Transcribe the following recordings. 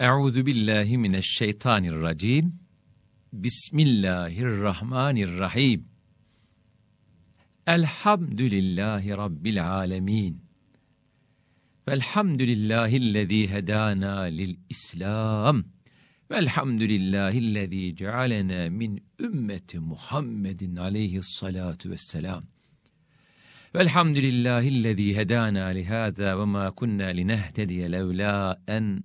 أعوذ بالله من الشيطان الرجيم. بسم الله الرحمن الرحيم. الحمد لله رب العالمين. فالحمد لله الذي هدانا للإسلام. والحمد لله الذي جعلنا من أمة محمد عليه الصلاة والسلام. والحمد لله الذي هدانا لهذا وما كنا لنهتدي لولا أن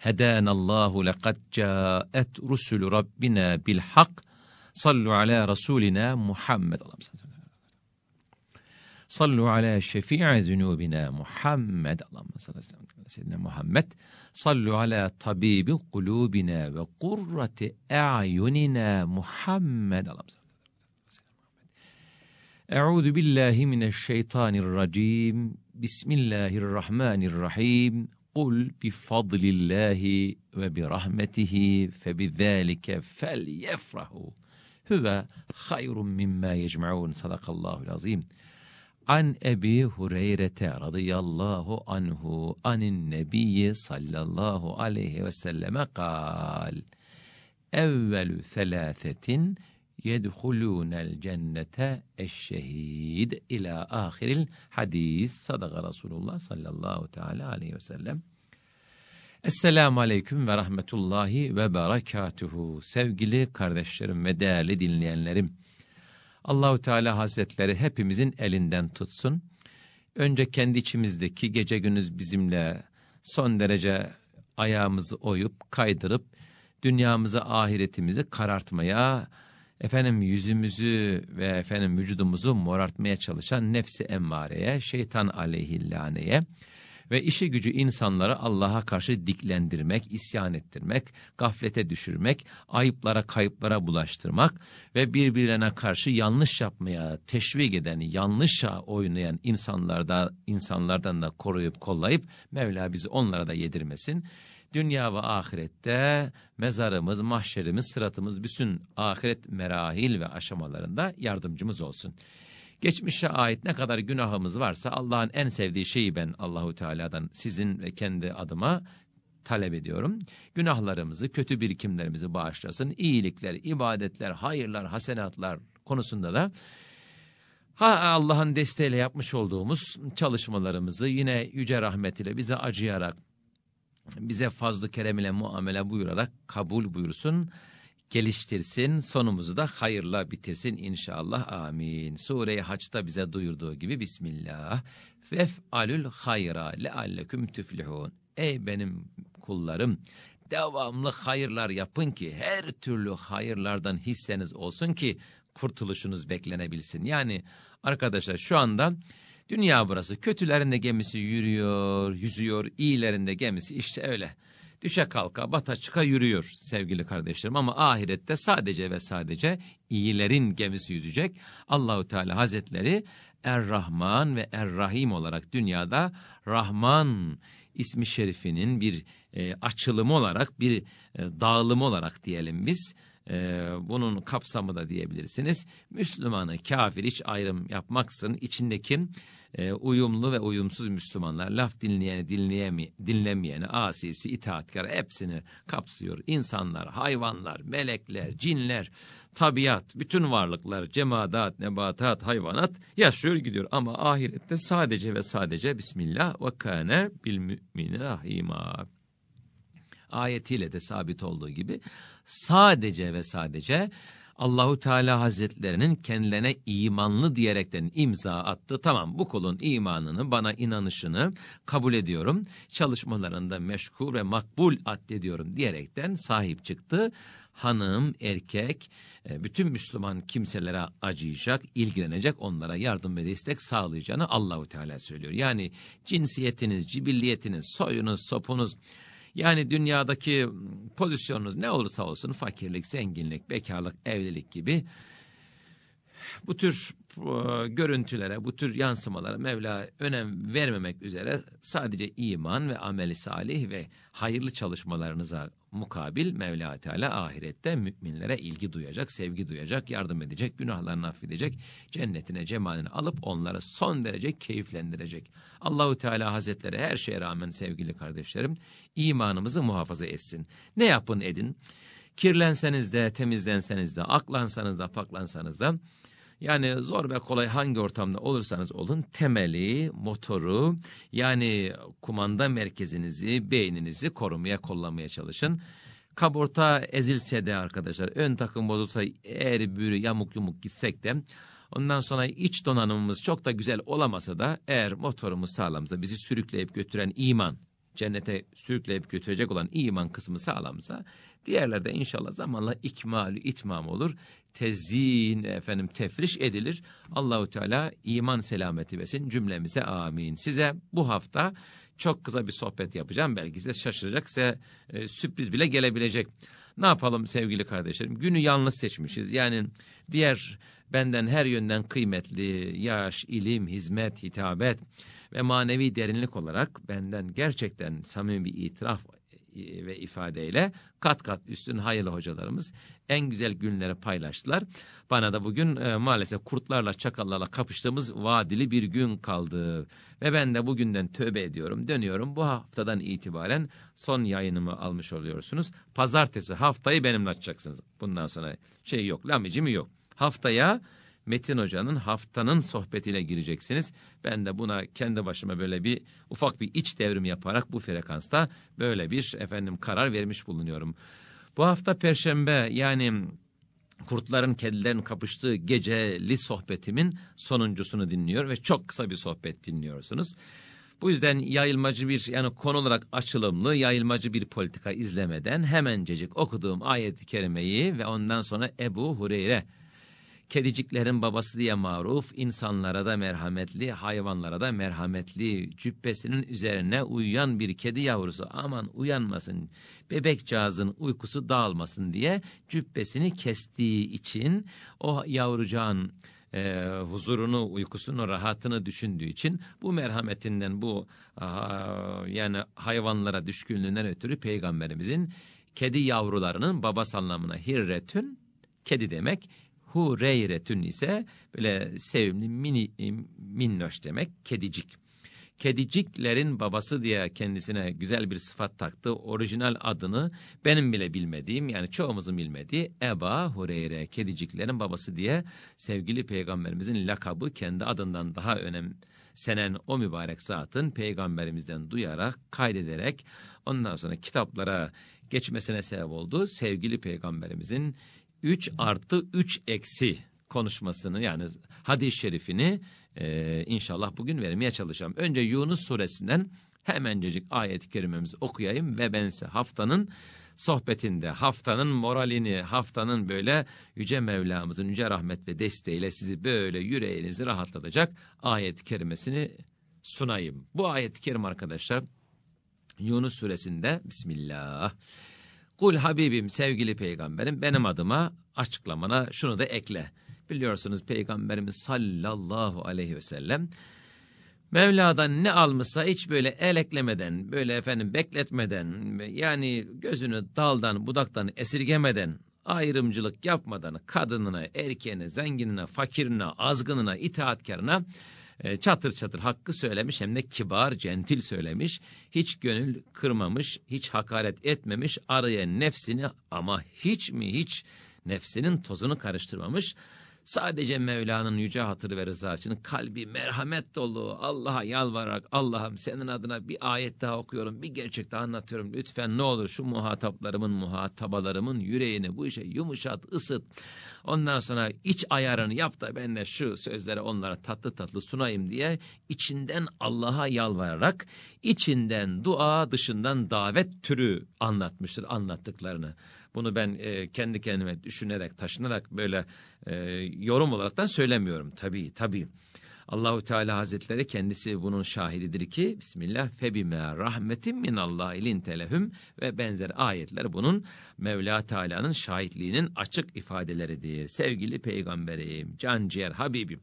هدانا الله لقد جاءت رسل ربنا بالحق. صلوا على رسولنا محمد. اللهم صل وسلم صلوا على شفيع ذنوبنا محمد. اللهم صل وسلم على سيدنا محمد. صلوا على طبيب قلوبنا وقرة أعيننا محمد. اللهم صل أعوذ بالله من الشيطان الرجيم. بسم الله الرحمن الرحيم. قل بفضل الله وبرحمته فبذلك فليفرحوا. هو خير مما يجمعون. صدق الله العظيم. عن أبي هريرة رضي الله عنه عن النبي صلى الله عليه وسلم قال أول ثلاثة يدخلون الجنة الشهيد إلى آخر الحديث. صدق رسول الله صلى الله تعالى عليه وسلم. Esselamu Aleyküm ve Rahmetullahi ve Berekatuhu. Sevgili kardeşlerim ve değerli dinleyenlerim. Allahu Teala Hazretleri hepimizin elinden tutsun. Önce kendi içimizdeki gece gündüz bizimle son derece ayağımızı oyup kaydırıp dünyamızı ahiretimizi karartmaya, efendim yüzümüzü ve efendim vücudumuzu morartmaya çalışan nefsi emmareye, şeytan aleyhillaneye, ve işi gücü insanları Allah'a karşı diklendirmek, isyan ettirmek, gaflete düşürmek, ayıplara kayıplara bulaştırmak ve birbirlerine karşı yanlış yapmaya teşvik eden, yanlışa oynayan insanlarda, insanlardan da koruyup kollayıp Mevla bizi onlara da yedirmesin. Dünya ve ahirette mezarımız, mahşerimiz, sıratımız bütün ahiret merahil ve aşamalarında yardımcımız olsun. Geçmişe ait ne kadar günahımız varsa Allah'ın en sevdiği şeyi ben Allahu Teala'dan sizin ve kendi adıma talep ediyorum. Günahlarımızı, kötü birikimlerimizi bağışlasın. İyilikler, ibadetler, hayırlar, hasenatlar konusunda da ha Allah'ın desteğiyle yapmış olduğumuz çalışmalarımızı yine yüce rahmetiyle bize acıyarak, bize fazlı kerem ile muamele buyurarak kabul buyursun geliştirsin, sonumuzu da hayırla bitirsin inşallah. Amin. Sure-i Haç'ta bize duyurduğu gibi Bismillah. Fef'alül hayra lealleküm tüflihun. Ey benim kullarım, devamlı hayırlar yapın ki her türlü hayırlardan hisseniz olsun ki kurtuluşunuz beklenebilsin. Yani arkadaşlar şu anda dünya burası. Kötülerin de gemisi yürüyor, yüzüyor. iyilerin de gemisi işte öyle düşe kalka bata çıka yürüyor sevgili kardeşlerim ama ahirette sadece ve sadece iyilerin gemisi yüzecek. Allahu Teala Hazretleri Er-Rahman ve Er-Rahim olarak dünyada Rahman ismi şerifinin bir e, açılımı olarak bir e, dağılımı olarak diyelim biz e, bunun kapsamı da diyebilirsiniz. Müslümanı kafir hiç ayrım yapmaksın içindeki e, uyumlu ve uyumsuz Müslümanlar laf dinleyeni dinleyemi, dinlemeyeni asisi itaatkar hepsini kapsıyor. İnsanlar, hayvanlar, melekler, cinler, tabiat, bütün varlıklar, cemaat, nebatat, hayvanat yaşıyor gidiyor. Ama ahirette sadece ve sadece Bismillah ve kâne bil mü'mine rahîmâ. Ayetiyle de sabit olduğu gibi sadece ve sadece Allahu Teala Hazretlerinin kendilerine imanlı diyerekten imza attı. Tamam bu kulun imanını, bana inanışını kabul ediyorum. Çalışmalarında meşgul ve makbul addediyorum diyerekten sahip çıktı. Hanım, erkek, e, bütün Müslüman kimselere acıyacak, ilgilenecek, onlara yardım ve destek sağlayacağını Allahu Teala söylüyor. Yani cinsiyetiniz, cibilliyetiniz, soyunuz, sopunuz, yani dünyadaki pozisyonunuz ne olursa olsun fakirlik, zenginlik, bekarlık, evlilik gibi bu tür e, görüntülere, bu tür yansımalara Mevla önem vermemek üzere sadece iman ve ameli salih ve hayırlı çalışmalarınıza mukabil Mevla Teala ahirette müminlere ilgi duyacak, sevgi duyacak, yardım edecek, günahlarını affedecek, cennetine, cemaline alıp onları son derece keyiflendirecek. Allahu Teala Hazretleri her şeye rağmen sevgili kardeşlerim imanımızı muhafaza etsin. Ne yapın edin? Kirlenseniz de, temizlenseniz de, aklansanız da, paklansanız da yani zor ve kolay hangi ortamda olursanız olun temeli, motoru yani kumanda merkezinizi, beyninizi korumaya, kollamaya çalışın. Kaborta ezilse de arkadaşlar, ön takım bozulsa eğer büyürü yamuk yumuk gitsek de Ondan sonra iç donanımımız çok da güzel olamasa da eğer motorumuz sağlamsa bizi sürükleyip götüren iman, cennete sürükleyip götürecek olan iman kısmı sağlamsa diğerlerde inşallah zamanla ikmalü itmam olur tezyin efendim tefriş edilir. Allahu Teala iman selameti versin cümlemize amin. Size bu hafta çok kısa bir sohbet yapacağım. Belki size şaşıracak, size e, sürpriz bile gelebilecek. Ne yapalım sevgili kardeşlerim? Günü yalnız seçmişiz. Yani diğer benden her yönden kıymetli yaş, ilim, hizmet, hitabet ve manevi derinlik olarak benden gerçekten samimi bir itiraf e, ve ifadeyle kat kat üstün hayırlı hocalarımız en güzel günleri paylaştılar. Bana da bugün e, maalesef kurtlarla çakallarla kapıştığımız vadili bir gün kaldı. Ve ben de bugünden tövbe ediyorum, dönüyorum. Bu haftadan itibaren son yayınımı almış oluyorsunuz. Pazartesi haftayı benimle açacaksınız. Bundan sonra şey yok, lamicimi yok. Haftaya Metin Hoca'nın haftanın sohbetiyle gireceksiniz. Ben de buna kendi başıma böyle bir ufak bir iç devrim yaparak bu frekansta böyle bir efendim karar vermiş bulunuyorum. Bu hafta Perşembe yani kurtların kedilerin kapıştığı geceli sohbetimin sonuncusunu dinliyor ve çok kısa bir sohbet dinliyorsunuz. Bu yüzden yayılmacı bir yani konu olarak açılımlı yayılmacı bir politika izlemeden hemencecik okuduğum ayet-i kerimeyi ve ondan sonra Ebu Hureyre kediciklerin babası diye maruf, insanlara da merhametli, hayvanlara da merhametli, cübbesinin üzerine uyuyan bir kedi yavrusu. Aman uyanmasın, bebekcağızın uykusu dağılmasın diye cübbesini kestiği için o yavrucağın e, huzurunu, uykusunu, rahatını düşündüğü için bu merhametinden, bu aha, yani hayvanlara düşkünlüğünden ötürü peygamberimizin kedi yavrularının babası anlamına hirretün, kedi demek, Hureyretün ise böyle sevimli mini e, minnoş demek kedicik. Kediciklerin babası diye kendisine güzel bir sıfat taktı. Orijinal adını benim bile bilmediğim yani çoğumuzun bilmediği Eba Hureyre kediciklerin babası diye sevgili peygamberimizin lakabı kendi adından daha önemsenen o mübarek zatın peygamberimizden duyarak kaydederek ondan sonra kitaplara geçmesine sebep oldu. Sevgili peygamberimizin 3 artı 3 eksi konuşmasını yani hadis-i şerifini e, inşallah bugün vermeye çalışacağım. Önce Yunus suresinden hemencecik ayet-i kerimemizi okuyayım ve ben size haftanın sohbetinde haftanın moralini, haftanın böyle Yüce Mevlamızın yüce rahmet ve desteğiyle sizi böyle yüreğinizi rahatlatacak ayet-i kerimesini sunayım. Bu ayet-i kerim arkadaşlar Yunus suresinde Bismillah. Kul Habibim sevgili peygamberim benim adıma açıklamana şunu da ekle. Biliyorsunuz peygamberimiz sallallahu aleyhi ve sellem Mevla'dan ne almışsa hiç böyle el eklemeden, böyle efendim bekletmeden, yani gözünü daldan budaktan esirgemeden, ayrımcılık yapmadan kadınına, erkeğine, zenginine, fakirine, azgınına, itaatkarına e, çatır çatır hakkı söylemiş hem de kibar, centil söylemiş. Hiç gönül kırmamış, hiç hakaret etmemiş, araya nefsini ama hiç mi hiç nefsinin tozunu karıştırmamış. Sadece Mevla'nın yüce hatırı ve rızası için kalbi merhamet dolu Allah'a yalvararak Allah'ım senin adına bir ayet daha okuyorum, bir gerçek daha anlatıyorum. Lütfen ne olur şu muhataplarımın, muhatabalarımın yüreğini bu işe yumuşat, ısıt. Ondan sonra iç ayarını yap da ben de şu sözleri onlara tatlı tatlı sunayım diye içinden Allah'a yalvararak içinden dua dışından davet türü anlatmıştır anlattıklarını. Bunu ben e, kendi kendime düşünerek, taşınarak böyle e, yorum olaraktan söylemiyorum. Tabii, tabii. Allahu Teala Hazretleri kendisi bunun şahididir ki Bismillah febime rahmetin min Allah ilin telehüm ve benzer ayetler bunun Mevla Teala'nın şahitliğinin açık ifadeleridir. Sevgili peygamberim, can ciğer Habibim,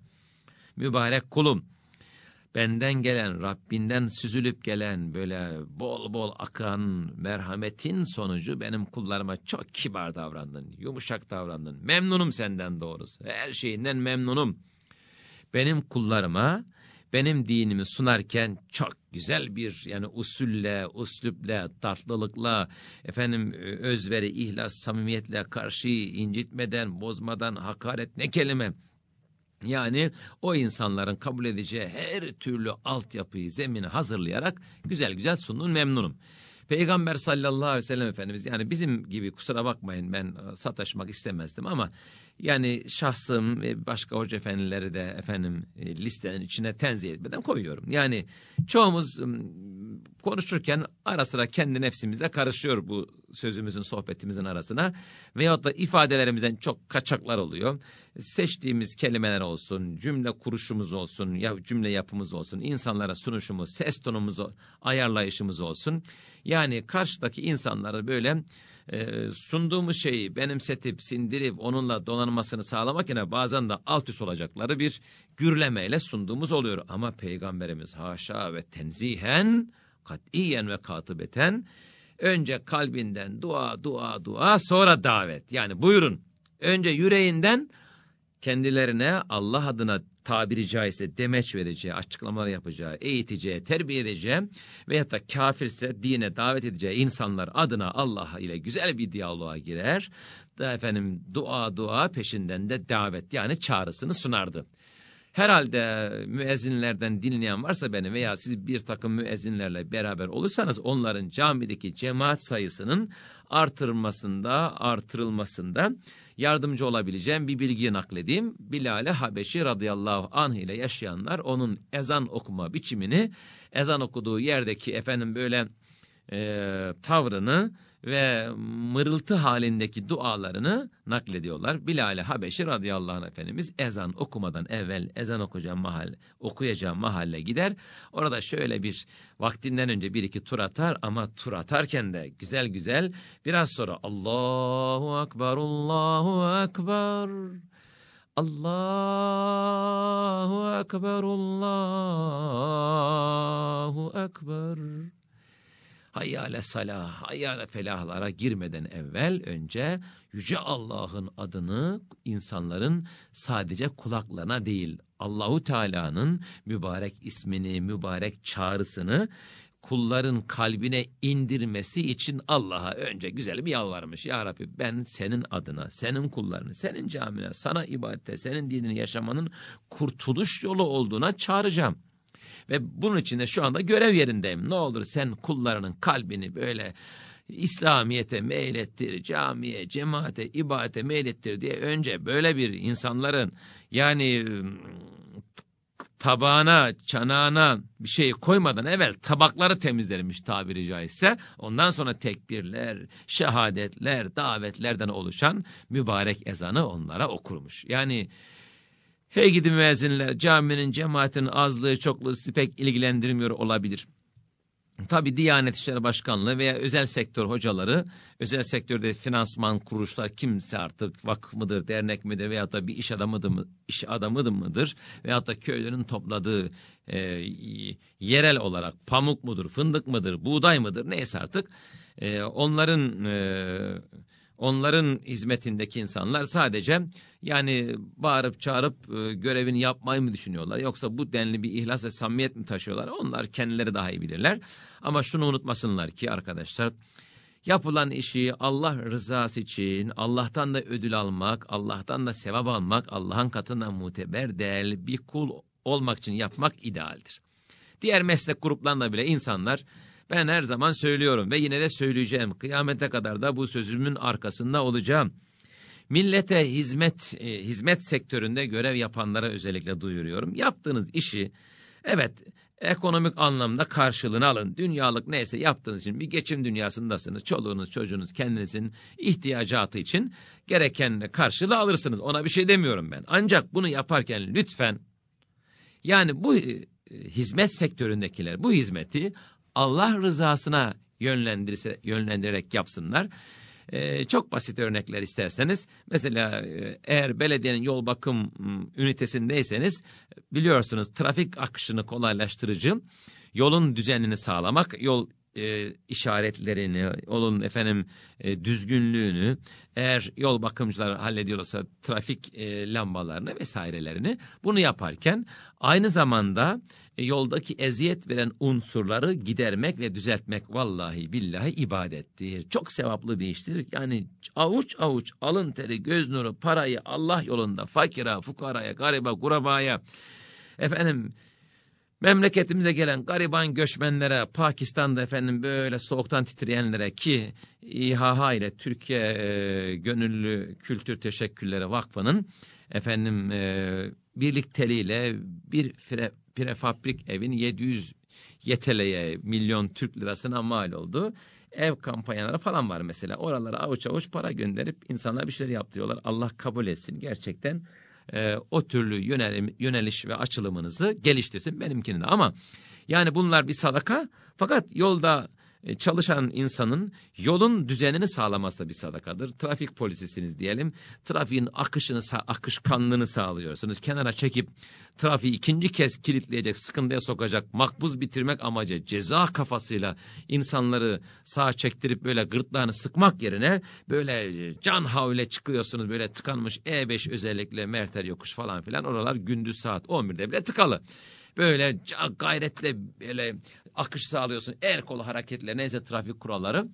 mübarek kulum, benden gelen, Rabbinden süzülüp gelen böyle bol bol akan merhametin sonucu benim kullarıma çok kibar davrandın, yumuşak davrandın. Memnunum senden doğrusu. Her şeyinden memnunum. Benim kullarıma benim dinimi sunarken çok güzel bir yani usulle, uslüple, tatlılıkla, efendim özveri, ihlas, samimiyetle karşı incitmeden, bozmadan, hakaret ne kelime yani o insanların kabul edeceği her türlü altyapıyı, zemini hazırlayarak güzel güzel sundun memnunum. Peygamber sallallahu aleyhi ve sellem Efendimiz yani bizim gibi kusura bakmayın ben e, sataşmak istemezdim ama yani şahsım ve başka hoca efendileri de efendim e, listenin içine tenzih etmeden koyuyorum. Yani çoğumuz konuşurken ara sıra kendi nefsimizle karışıyor bu sözümüzün sohbetimizin arasına veyahut da ifadelerimizden çok kaçaklar oluyor. Seçtiğimiz kelimeler olsun, cümle kuruşumuz olsun, ya cümle yapımız olsun, insanlara sunuşumuz, ses tonumuz, ayarlayışımız olsun. Yani karşıdaki insanları böyle e, sunduğumuz şeyi benimsetip sindirip onunla donanmasını sağlamak yine bazen de alt üst olacakları bir gürlemeyle sunduğumuz oluyor. Ama Peygamberimiz haşa ve tenzihen katiyen ve katibeten önce kalbinden dua dua dua sonra davet yani buyurun önce yüreğinden kendilerine Allah adına tabiri caizse demeç vereceği, açıklamalar yapacağı, eğiteceği, terbiye edeceği veyahut da kafirse dine davet edeceği insanlar adına Allah ile güzel bir diyaloğa girer. Da efendim dua dua peşinden de davet yani çağrısını sunardı. Herhalde müezzinlerden dinleyen varsa beni veya siz bir takım müezzinlerle beraber olursanız onların camideki cemaat sayısının artırılmasında, artırılmasında yardımcı olabileceğim bir bilgiyi nakledeyim. Bilal-i Habeşi radıyallahu anh ile yaşayanlar onun ezan okuma biçimini, ezan okuduğu yerdeki efendim böyle e, tavrını ve mırıltı halindeki dualarını naklediyorlar. Bilal-i Habeşi radıyallahu anh Efendimiz ezan okumadan evvel ezan okuyacağım mahalle, okuyacağım mahalle gider. Orada şöyle bir vaktinden önce bir iki tur atar ama tur atarken de güzel güzel biraz sonra Allahu Ekber, Allahu Ekber, Allahu Ekber, Allahu Ekber hayyale salah, hayyale felahlara girmeden evvel önce Yüce Allah'ın adını insanların sadece kulaklarına değil Allahu Teala'nın mübarek ismini, mübarek çağrısını kulların kalbine indirmesi için Allah'a önce güzel bir yalvarmış. Ya Rabbi ben senin adına, senin kullarını, senin camine, sana ibadete, senin dinini yaşamanın kurtuluş yolu olduğuna çağıracağım. Ve bunun için de şu anda görev yerindeyim. Ne olur sen kullarının kalbini böyle İslamiyet'e meylettir, camiye, cemaate, ibadete meylettir diye önce böyle bir insanların yani tabağına, çanağına bir şey koymadan evvel tabakları temizlermiş tabiri caizse. Ondan sonra tekbirler, şehadetler, davetlerden oluşan mübarek ezanı onlara okurmuş. Yani Hey gidi müezzinler, caminin, cemaatin azlığı, çokluğu sizi pek ilgilendirmiyor olabilir. Tabi Diyanet İşleri Başkanlığı veya özel sektör hocaları, özel sektörde finansman kuruluşlar kimse artık vakıf mıdır, dernek midir veya da bir iş adamıdır mı, iş adamıdır mıdır veya da köylerin topladığı e, yerel olarak pamuk mudur, fındık mıdır, buğday mıdır neyse artık e, onların e, onların hizmetindeki insanlar sadece yani bağırıp çağırıp e, görevini yapmayı mı düşünüyorlar? Yoksa bu denli bir ihlas ve samimiyet mi taşıyorlar? Onlar kendileri daha iyi bilirler. Ama şunu unutmasınlar ki arkadaşlar yapılan işi Allah rızası için Allah'tan da ödül almak, Allah'tan da sevap almak, Allah'ın katında muteber değerli bir kul olmak için yapmak idealdir. Diğer meslek gruplarında bile insanlar ben her zaman söylüyorum ve yine de söyleyeceğim. Kıyamete kadar da bu sözümün arkasında olacağım. Millete hizmet e, hizmet sektöründe görev yapanlara özellikle duyuruyorum. Yaptığınız işi evet ekonomik anlamda karşılığını alın. Dünyalık neyse yaptığınız için bir geçim dünyasındasınız. Çoluğunuz, çocuğunuz, kendinizin ihtiyacatı için gereken karşılığı alırsınız. Ona bir şey demiyorum ben. Ancak bunu yaparken lütfen Yani bu e, hizmet sektöründekiler bu hizmeti Allah rızasına yönlendirerek yapsınlar. Ee, çok basit örnekler isterseniz mesela e, eğer belediyenin yol bakım ünitesindeyseniz biliyorsunuz trafik akışını kolaylaştırıcı yolun düzenini sağlamak, yol e, işaretlerini, yolun efendim e, düzgünlüğünü, eğer yol bakımcılar hallediyorsa trafik e, lambalarını vesairelerini bunu yaparken aynı zamanda e, yoldaki eziyet veren unsurları gidermek ve düzeltmek vallahi billahi ibadettir. Çok sevaplı bir iştir. Yani avuç avuç alın teri, göz nuru, parayı Allah yolunda fakira, fukaraya, gariba, kurabaya efendim Memleketimize gelen gariban göçmenlere, Pakistan'da efendim böyle soğuktan titreyenlere ki İHH ile Türkiye e, Gönüllü Kültür Teşekkürleri Vakfı'nın efendim e, birlikteliğiyle bir fire, prefabrik evin 700 YTL'ye milyon Türk lirasına mal oldu. Ev kampanyaları falan var mesela. Oralara avuç avuç para gönderip insanlara bir şeyler yaptırıyorlar. Allah kabul etsin gerçekten e, o türlü yönelim, yöneliş ve açılımınızı geliştirsin benimkini de. Ama yani bunlar bir sadaka fakat yolda çalışan insanın yolun düzenini sağlaması da bir sadakadır. Trafik polisisiniz diyelim. Trafiğin akışını, akışkanlığını sağlıyorsunuz. Kenara çekip trafiği ikinci kez kilitleyecek, sıkıntıya sokacak, makbuz bitirmek amacı ceza kafasıyla insanları sağa çektirip böyle gırtlağını sıkmak yerine böyle can havle çıkıyorsunuz böyle tıkanmış E5 özellikle Merter yokuş falan filan oralar gündüz saat 11'de bile tıkalı böyle gayretle böyle akış sağlıyorsun. El kolu hareketleri neyse trafik kuralları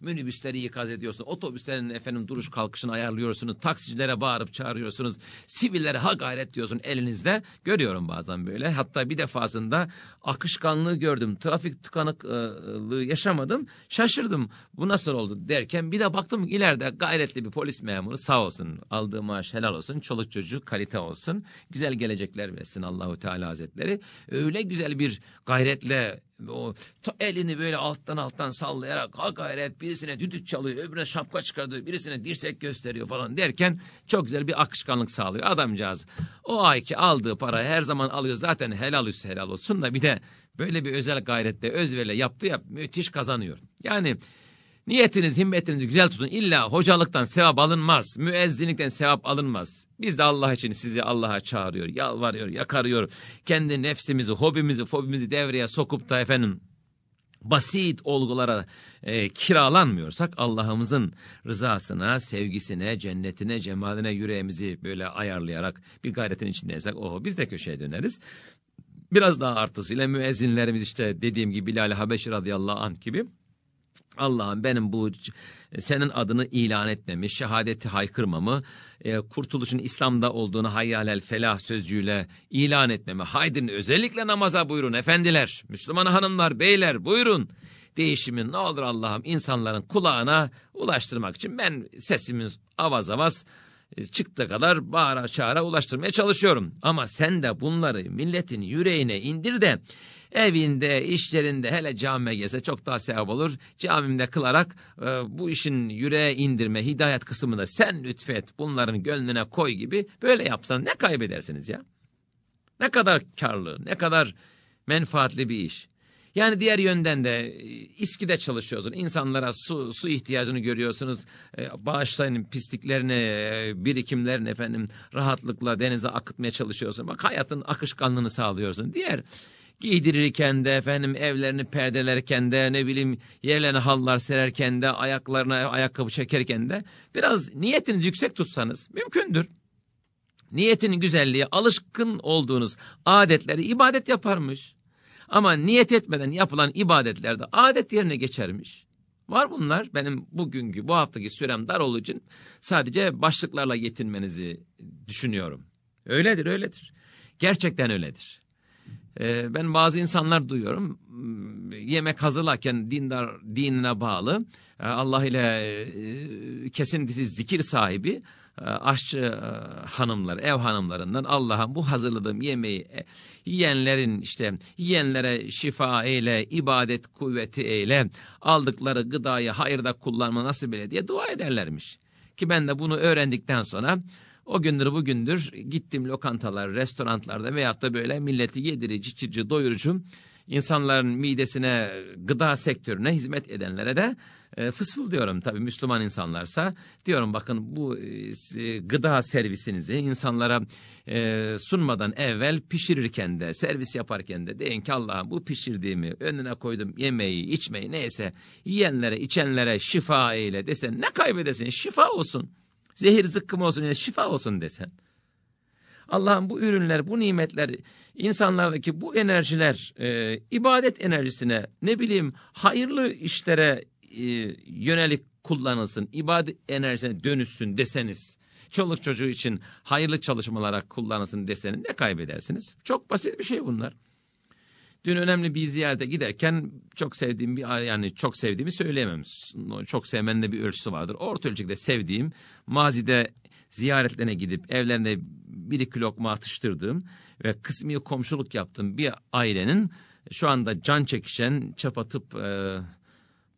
minibüsleri ikaz ediyorsunuz. Otobüslerin efendim duruş kalkışını ayarlıyorsunuz. Taksicilere bağırıp çağırıyorsunuz. Sivillere ha gayret diyorsun elinizde. Görüyorum bazen böyle. Hatta bir defasında akışkanlığı gördüm. Trafik tıkanıklığı yaşamadım. Şaşırdım. Bu nasıl oldu derken bir de baktım ileride gayretli bir polis memuru sağ olsun. Aldığı maaş helal olsun. Çoluk çocuğu kalite olsun. Güzel gelecekler versin Allahu Teala Hazretleri. Öyle güzel bir gayretle o elini böyle alttan alttan sallayarak ha gayret birisine düdük çalıyor, öbürüne şapka çıkarıyor, birisine dirsek gösteriyor falan derken çok güzel bir akışkanlık sağlıyor adamcağız. O ayki aldığı para her zaman alıyor zaten helal üstü helal olsun da bir de böyle bir özel gayrette özveriyle yaptığı ya müthiş kazanıyor. Yani Niyetiniz, himmetinizi güzel tutun. İlla hocalıktan sevap alınmaz. Müezzinlikten sevap alınmaz. Biz de Allah için sizi Allah'a çağırıyor, yalvarıyor, yakarıyor. Kendi nefsimizi, hobimizi, fobimizi devreye sokup da efendim basit olgulara e, kiralanmıyorsak Allah'ımızın rızasına, sevgisine, cennetine, cemaline yüreğimizi böyle ayarlayarak bir gayretin içindeysek oho biz de köşeye döneriz. Biraz daha artısıyla müezzinlerimiz işte dediğim gibi Bilal Habeşi radıyallahu anh gibi Allah'ım benim bu senin adını ilan etmemi, şehadeti haykırmamı, e, kurtuluşun İslam'da olduğunu hayyalel felah sözcüğüyle ilan etmemi. Haydin özellikle namaza buyurun efendiler, Müslüman hanımlar, beyler buyurun. Değişimin ne olur Allah'ım insanların kulağına ulaştırmak için ben sesimi avaz avaz e, çıktı kadar bağıra çağıra ulaştırmaya çalışıyorum. Ama sen de bunları milletin yüreğine indir de evinde, işlerinde hele camiye gelse çok daha sevap olur. Camimde kılarak e, bu işin yüreğe indirme, hidayet kısmını sen lütfet, bunların gönlüne koy gibi böyle yapsan ne kaybedersiniz ya? Ne kadar karlı, ne kadar menfaatli bir iş. Yani diğer yönden de e, İSKİ'de çalışıyorsunuz. İnsanlara su, su ihtiyacını görüyorsunuz. E, bağışlayın pisliklerini, e, birikimlerini efendim rahatlıkla denize akıtmaya çalışıyorsun. Bak hayatın akışkanlığını sağlıyorsun. Diğer giydirirken de efendim evlerini perdelerken de ne bileyim yerlerine hallar sererken de ayaklarına ayakkabı çekerken de biraz niyetinizi yüksek tutsanız mümkündür. Niyetin güzelliği alışkın olduğunuz adetleri ibadet yaparmış. Ama niyet etmeden yapılan ibadetlerde adet yerine geçermiş. Var bunlar. Benim bugünkü, bu haftaki sürem dar olduğu için sadece başlıklarla yetinmenizi düşünüyorum. Öyledir, öyledir. Gerçekten öyledir. Ee, ben bazı insanlar duyuyorum. Yemek hazırlarken dindar dinine bağlı, e, Allah ile e, kesintisiz zikir sahibi e, aşçı hanımlar, ev hanımlarından Allah'ım bu hazırladığım yemeği yiyenlerin işte yiyenlere şifa eyle, ibadet kuvveti eyle, aldıkları gıdayı hayırda kullanma nasip eyle diye dua ederlermiş. Ki ben de bunu öğrendikten sonra O gündür bugündür gittim lokantalar, restoranlarda veyahut da böyle milleti yedirici, içici, doyurucu insanların midesine, gıda sektörüne hizmet edenlere de e, fısıldıyorum tabii Müslüman insanlarsa. Diyorum bakın bu e, gıda servisinizi insanlara e, sunmadan evvel pişirirken de servis yaparken de deyin ki Allah'ım bu pişirdiğimi önüne koydum yemeği içmeyi neyse yiyenlere içenlere şifa eyle desen ne kaybedesin şifa olsun. Zehir zıkkım olsun yani şifa olsun desen. Allah'ım bu ürünler, bu nimetler, insanlardaki bu enerjiler, e, ibadet enerjisine, ne bileyim hayırlı işlere e, yönelik kullanılsın, ibadet enerjisine dönüşsün deseniz, çoluk çocuğu için hayırlı çalışmalara kullanılsın deseniz ne kaybedersiniz? Çok basit bir şey bunlar. Dün önemli bir ziyarete giderken çok sevdiğim bir yani çok sevdiğimi söyleyemem. Çok sevmenin de bir ölçüsü vardır. Orta ölçekte sevdiğim mazide ziyaretlerine gidip evlerinde bir iki lokma atıştırdığım ve kısmi komşuluk yaptığım bir ailenin şu anda can çekişen çapatıp e,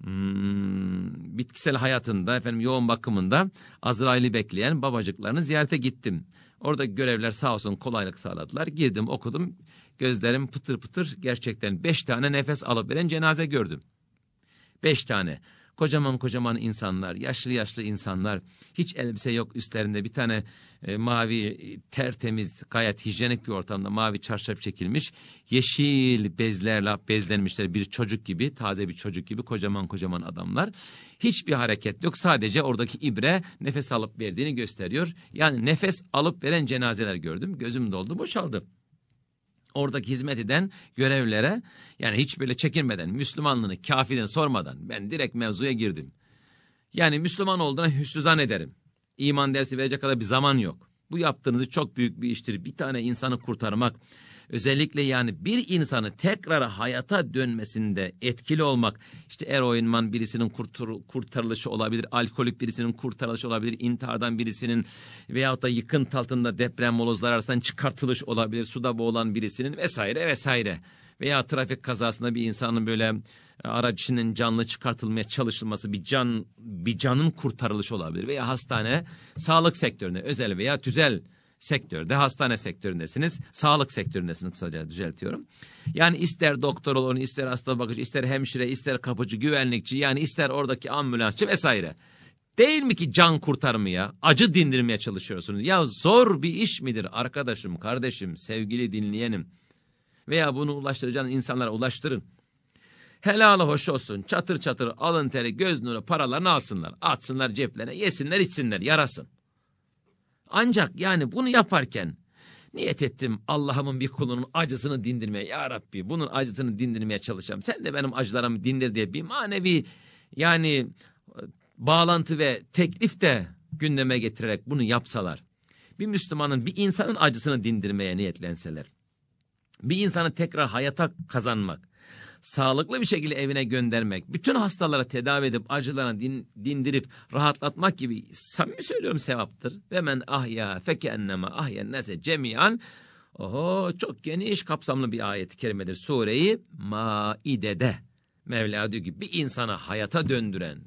hmm, bitkisel hayatında efendim yoğun bakımında Azrail'i bekleyen babacıklarını ziyarete gittim. Orada görevler sağ olsun kolaylık sağladılar. Girdim okudum gözlerim pıtır pıtır gerçekten beş tane nefes alıp veren cenaze gördüm. Beş tane. Kocaman kocaman insanlar, yaşlı yaşlı insanlar, hiç elbise yok üstlerinde. Bir tane e, mavi tertemiz gayet hijyenik bir ortamda mavi çarşaf çekilmiş, yeşil bezlerle bezlenmişler. Bir çocuk gibi, taze bir çocuk gibi kocaman kocaman adamlar. Hiçbir hareket yok. Sadece oradaki ibre nefes alıp verdiğini gösteriyor. Yani nefes alıp veren cenazeler gördüm, gözüm doldu boşaldı oradaki hizmet eden görevlere yani hiç böyle çekinmeden Müslümanlığını kafiden sormadan ben direkt mevzuya girdim. Yani Müslüman olduğuna hüsnü zannederim. İman dersi verecek kadar bir zaman yok. Bu yaptığınızı çok büyük bir iştir. Bir tane insanı kurtarmak, özellikle yani bir insanı tekrar hayata dönmesinde etkili olmak, işte eroinman birisinin kurtar, kurtarılışı olabilir, alkolik birisinin kurtarılışı olabilir, intihardan birisinin veyahut da yıkıntı altında deprem molozlar arasından çıkartılış olabilir, suda boğulan birisinin vesaire vesaire. Veya trafik kazasında bir insanın böyle e, aracının canlı çıkartılmaya çalışılması bir can bir canın kurtarılışı olabilir veya hastane sağlık sektörüne özel veya tüzel sektörde, hastane sektöründesiniz, sağlık sektöründesiniz kısaca düzeltiyorum. Yani ister doktor olun, ister hasta bakıcı, ister hemşire, ister kapıcı, güvenlikçi, yani ister oradaki ambulansçı vesaire. Değil mi ki can kurtarmaya, acı dindirmeye çalışıyorsunuz? Ya zor bir iş midir arkadaşım, kardeşim, sevgili dinleyenim? Veya bunu ulaştıracağın insanlara ulaştırın. Helalı hoş olsun, çatır çatır alın teri, göz nuru paralarını alsınlar. Atsınlar ceplerine, yesinler, içsinler, yarasın. Ancak yani bunu yaparken niyet ettim Allah'ımın bir kulunun acısını dindirmeye. Ya Rabbi bunun acısını dindirmeye çalışacağım. Sen de benim acılarımı dindir diye bir manevi yani bağlantı ve teklif de gündeme getirerek bunu yapsalar. Bir Müslümanın bir insanın acısını dindirmeye niyetlenseler. Bir insanı tekrar hayata kazanmak sağlıklı bir şekilde evine göndermek, bütün hastalara tedavi edip acılarını din, dindirip rahatlatmak gibi samimi söylüyorum sevaptır. Ve men ahya feke enneme ahyen nese cemiyan. Oho çok geniş kapsamlı bir ayet-i kerimedir. Sureyi Maide'de. Mevla diyor ki bir insana hayata döndüren,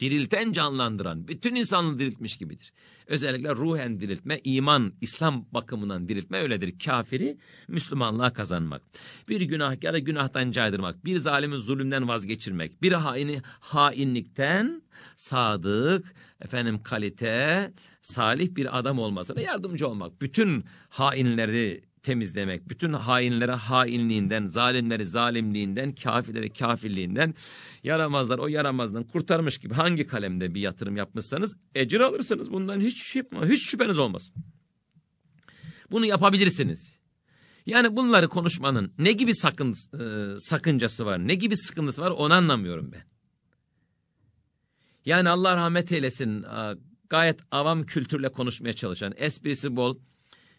dirilten canlandıran, bütün insanlığı diriltmiş gibidir. Özellikle ruhen diriltme, iman, İslam bakımından diriltme öyledir. Kafiri Müslümanlığa kazanmak. Bir günahkarı günahtan caydırmak, bir zalimi zulümden vazgeçirmek, bir haini hainlikten sadık, efendim kalite, salih bir adam olmasına yardımcı olmak. Bütün hainleri temizlemek, bütün hainlere hainliğinden, zalimleri zalimliğinden, kafirleri kafirliğinden, yaramazlar o yaramazdan kurtarmış gibi hangi kalemde bir yatırım yapmışsanız ecir alırsınız. Bundan hiç, hiç şüpheniz olmasın. Bunu yapabilirsiniz. Yani bunları konuşmanın ne gibi sakın, e, sakıncası var, ne gibi sıkıntısı var onu anlamıyorum ben. Yani Allah rahmet eylesin e, gayet avam kültürle konuşmaya çalışan, esprisi bol,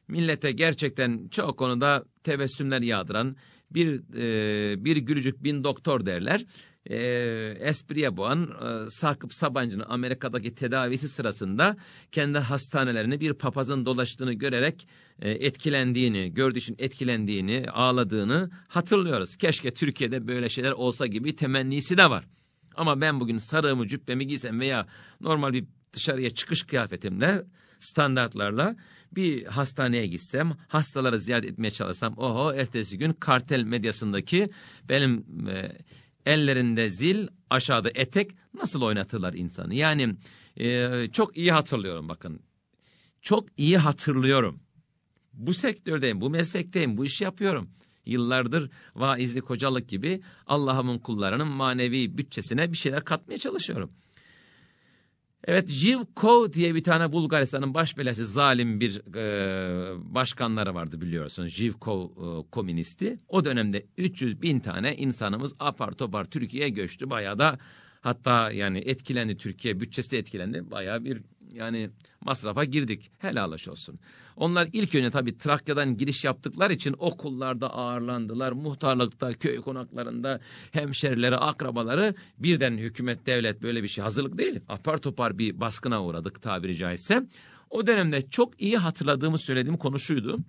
millete gerçekten çok konuda tebessümler yağdıran bir e, bir gülücük bin doktor derler. E, espriye boğan e, Sakıp Sabancı'nın Amerika'daki tedavisi sırasında kendi hastanelerini bir papazın dolaştığını görerek e, etkilendiğini, gördüğü için etkilendiğini, ağladığını hatırlıyoruz. Keşke Türkiye'de böyle şeyler olsa gibi temennisi de var. Ama ben bugün sarığımı cübbemi giysem veya normal bir dışarıya çıkış kıyafetimle standartlarla bir hastaneye gitsem, hastaları ziyaret etmeye çalışsam, oho ertesi gün kartel medyasındaki benim e, ellerinde zil, aşağıda etek nasıl oynatırlar insanı? Yani e, çok iyi hatırlıyorum bakın. Çok iyi hatırlıyorum. Bu sektördeyim, bu meslekteyim, bu işi yapıyorum. Yıllardır vaizli kocalık gibi Allah'ımın kullarının manevi bütçesine bir şeyler katmaya çalışıyorum. Evet Jivko diye bir tane Bulgaristan'ın baş zalim bir e, başkanları vardı biliyorsunuz. Jivko e, komünisti. O dönemde 300 bin tane insanımız apar topar Türkiye'ye göçtü. Bayağı da hatta yani etkilendi Türkiye bütçesi de etkilendi. Bayağı bir yani masrafa girdik. Helalaş olsun. Onlar ilk önce tabii Trakya'dan giriş yaptıkları için okullarda ağırlandılar. Muhtarlıkta, köy konaklarında hemşerileri, akrabaları birden hükümet, devlet böyle bir şey hazırlık değil. Apar topar bir baskına uğradık tabiri caizse. O dönemde çok iyi hatırladığımı söylediğim konu şuydu.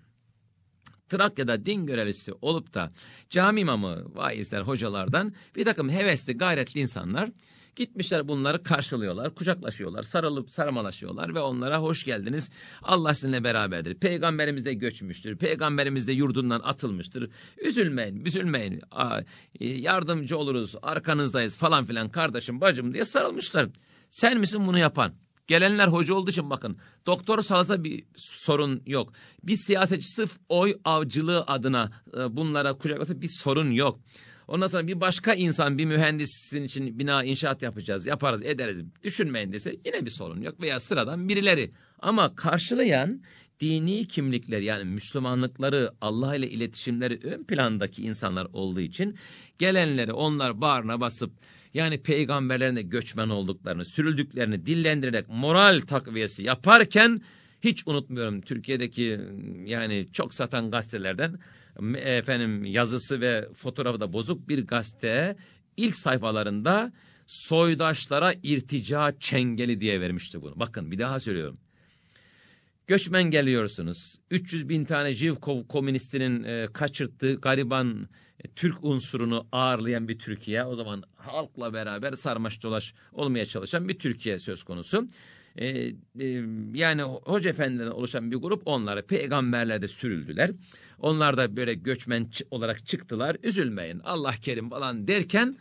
Trakya'da din görevlisi olup da cami imamı, vaizler, hocalardan bir takım hevesli, gayretli insanlar Gitmişler bunları karşılıyorlar, kucaklaşıyorlar, sarılıp sarmalaşıyorlar ve onlara hoş geldiniz. Allah sizinle beraberdir. Peygamberimiz de göçmüştür. Peygamberimiz de yurdundan atılmıştır. Üzülmeyin, üzülmeyin. E, yardımcı oluruz, arkanızdayız falan filan kardeşim, bacım diye sarılmışlar. Sen misin bunu yapan? Gelenler hoca olduğu için bakın doktor salsa bir sorun yok. Bir siyasetçi sırf oy avcılığı adına e, bunlara kucaklasa bir sorun yok. Ondan sonra bir başka insan bir mühendisin için bina inşaat yapacağız, yaparız, ederiz. Düşünmeyin dese yine bir sorun yok veya sıradan birileri. Ama karşılayan dini kimlikler yani Müslümanlıkları, Allah ile iletişimleri ön plandaki insanlar olduğu için gelenleri onlar bağrına basıp yani peygamberlerine göçmen olduklarını, sürüldüklerini dillendirerek moral takviyesi yaparken hiç unutmuyorum Türkiye'deki yani çok satan gazetelerden efendim yazısı ve fotoğrafı da bozuk bir gazete ilk sayfalarında soydaşlara irtica çengeli diye vermişti bunu. Bakın bir daha söylüyorum. Göçmen geliyorsunuz. 300 bin tane Jivkov komünistinin e, kaçırttığı gariban e, Türk unsurunu ağırlayan bir Türkiye. O zaman halkla beraber sarmaş dolaş olmaya çalışan bir Türkiye söz konusu. E, e, yani hoca efendiden oluşan bir grup onlara peygamberlerde sürüldüler. Onlar da böyle göçmen olarak çıktılar. Üzülmeyin Allah kerim falan derken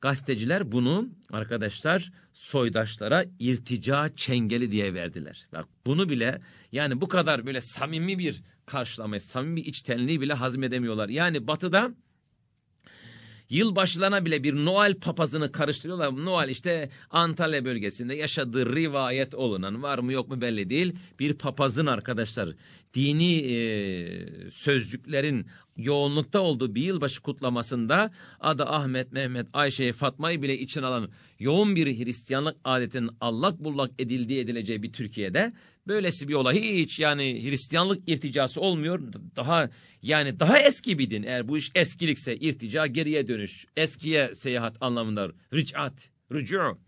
gazeteciler bunu arkadaşlar soydaşlara irtica çengeli diye verdiler. Bak bunu bile yani bu kadar böyle samimi bir karşılama, samimi bir içtenliği bile hazmedemiyorlar. Yani batıda Yılbaşlarına bile bir Noel papazını karıştırıyorlar. Noel işte Antalya bölgesinde yaşadığı rivayet olunan var mı yok mu belli değil. Bir papazın arkadaşlar dini e, sözcüklerin yoğunlukta olduğu bir yılbaşı kutlamasında adı Ahmet, Mehmet, Ayşe'yi, Fatma'yı bile için alan yoğun bir Hristiyanlık adetinin allak bullak edildiği edileceği bir Türkiye'de böylesi bir olay hiç yani Hristiyanlık irticası olmuyor. Daha yani daha eski bir din eğer bu iş eskilikse irtica geriye dönüş, eskiye seyahat anlamında ric'at, rücu.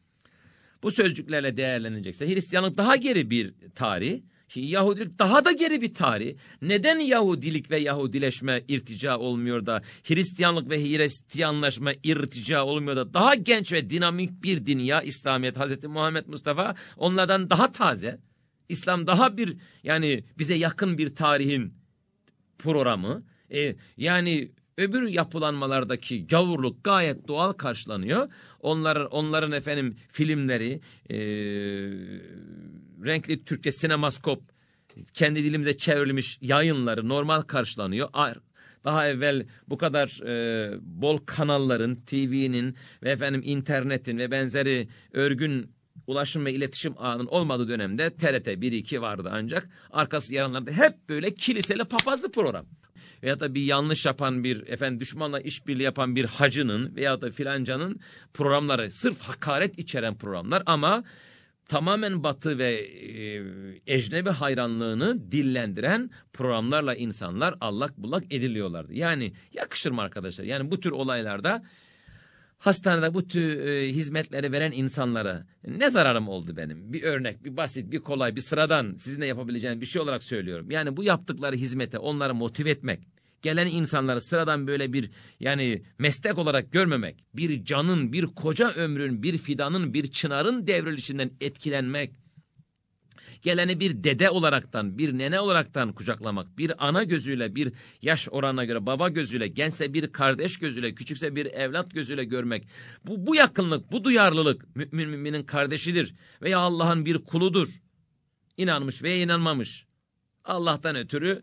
Bu sözcüklerle değerlenilecekse Hristiyanlık daha geri bir tarih Yahudilik daha da geri bir tarih. Neden Yahudilik ve Yahudileşme irtica olmuyor da Hristiyanlık ve Hristiyanlaşma irtica olmuyor da daha genç ve dinamik bir dünya İslamiyet Hazreti Muhammed Mustafa onlardan daha taze. İslam daha bir yani bize yakın bir tarihin programı. E, yani öbür yapılanmalardaki gavurluk gayet doğal karşılanıyor. Onlar, onların efendim filmleri, e, renkli Türkçe sinemaskop, kendi dilimize çevrilmiş yayınları normal karşılanıyor. Daha evvel bu kadar e, bol kanalların, TV'nin ve efendim internetin ve benzeri örgün ulaşım ve iletişim ağının olmadığı dönemde TRT 1-2 vardı ancak. Arkası yarınlarda hep böyle kiliseli papazlı program. Veya da bir yanlış yapan bir efendim düşmanla işbirliği yapan bir hacının veya da filancanın programları. Sırf hakaret içeren programlar ama tamamen batı ve e, ecnebi hayranlığını dillendiren programlarla insanlar allak bullak ediliyorlardı. Yani yakışır mı arkadaşlar? Yani bu tür olaylarda hastanede bu tür e, hizmetleri veren insanlara ne zararım oldu benim? Bir örnek, bir basit, bir kolay, bir sıradan sizin de yapabileceğiniz bir şey olarak söylüyorum. Yani bu yaptıkları hizmete onları motive etmek, gelen insanları sıradan böyle bir yani meslek olarak görmemek, bir canın, bir koca ömrün, bir fidanın, bir çınarın devrilişinden etkilenmek, Geleni bir dede olaraktan, bir nene olaraktan kucaklamak, bir ana gözüyle, bir yaş oranına göre baba gözüyle, gençse bir kardeş gözüyle, küçükse bir evlat gözüyle görmek. Bu, bu yakınlık, bu duyarlılık mümin müminin kardeşidir veya Allah'ın bir kuludur. İnanmış veya inanmamış. Allah'tan ötürü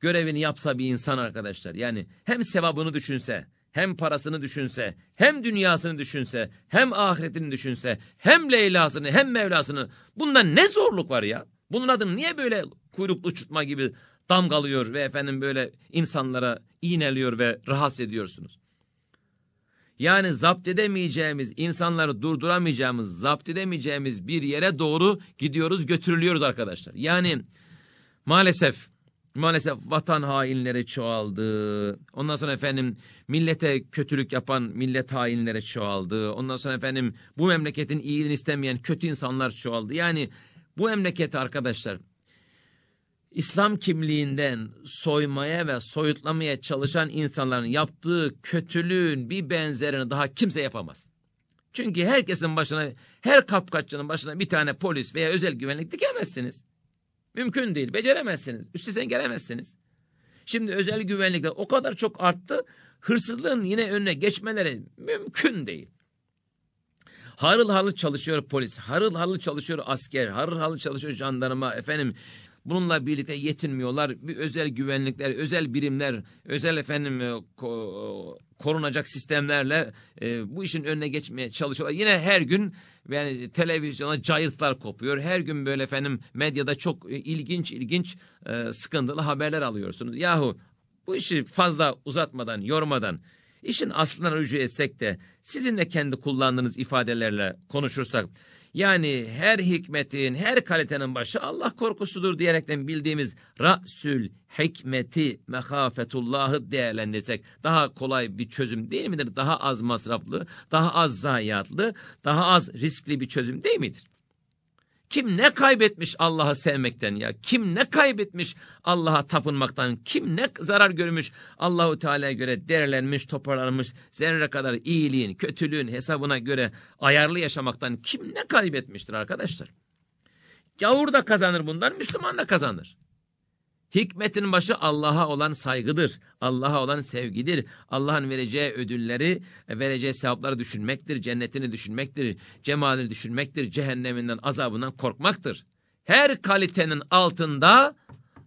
görevini yapsa bir insan arkadaşlar. Yani hem sevabını düşünse, hem parasını düşünse, hem dünyasını düşünse, hem ahiretini düşünse, hem Leyla'sını, hem Mevlasını. Bunda ne zorluk var ya? Bunun adını niye böyle kuyruklu uçurtma gibi damgalıyor ve efendim böyle insanlara iğneliyor ve rahatsız ediyorsunuz? Yani zapt edemeyeceğimiz, insanları durduramayacağımız, zapt edemeyeceğimiz bir yere doğru gidiyoruz, götürülüyoruz arkadaşlar. Yani maalesef Maalesef vatan hainleri çoğaldı. Ondan sonra efendim millete kötülük yapan millet hainleri çoğaldı. Ondan sonra efendim bu memleketin iyiliğini istemeyen kötü insanlar çoğaldı. Yani bu memleket arkadaşlar İslam kimliğinden soymaya ve soyutlamaya çalışan insanların yaptığı kötülüğün bir benzerini daha kimse yapamaz. Çünkü herkesin başına, her kapkaççının başına bir tane polis veya özel güvenlik dikemezsiniz. Mümkün değil. Beceremezsiniz. Üstesinden gelemezsiniz. Şimdi özel güvenlikler o kadar çok arttı. Hırsızlığın yine önüne geçmeleri mümkün değil. Harıl harıl çalışıyor polis, harıl harıl çalışıyor asker, harıl harıl çalışıyor jandarma, efendim bununla birlikte yetinmiyorlar. Bir özel güvenlikler, özel birimler, özel efendim e, korunacak sistemlerle e, bu işin önüne geçmeye çalışıyorlar. Yine her gün yani televizyona cayırtlar kopuyor. Her gün böyle efendim medyada çok e, ilginç ilginç e, sıkıntılı haberler alıyorsunuz. Yahu bu işi fazla uzatmadan, yormadan işin aslına rücu etsek de sizin de kendi kullandığınız ifadelerle konuşursak yani her hikmetin, her kalitenin başı Allah korkusudur diyerekten bildiğimiz Ra'sül hikmeti, mehafetullahı değerlendirsek daha kolay bir çözüm değil midir? Daha az masraflı, daha az zayiatlı, daha az riskli bir çözüm değil midir? Kim ne kaybetmiş Allah'ı sevmekten ya? Kim ne kaybetmiş Allah'a tapınmaktan? Kim ne zarar görmüş Allahu Teala'ya göre değerlenmiş, toparlanmış, zerre kadar iyiliğin, kötülüğün hesabına göre ayarlı yaşamaktan kim ne kaybetmiştir arkadaşlar? Gavur da kazanır bundan, Müslüman da kazanır. Hikmetin başı Allah'a olan saygıdır. Allah'a olan sevgidir. Allah'ın vereceği ödülleri, vereceği sevapları düşünmektir. Cennetini düşünmektir. Cemalini düşünmektir. Cehenneminden, azabından korkmaktır. Her kalitenin altında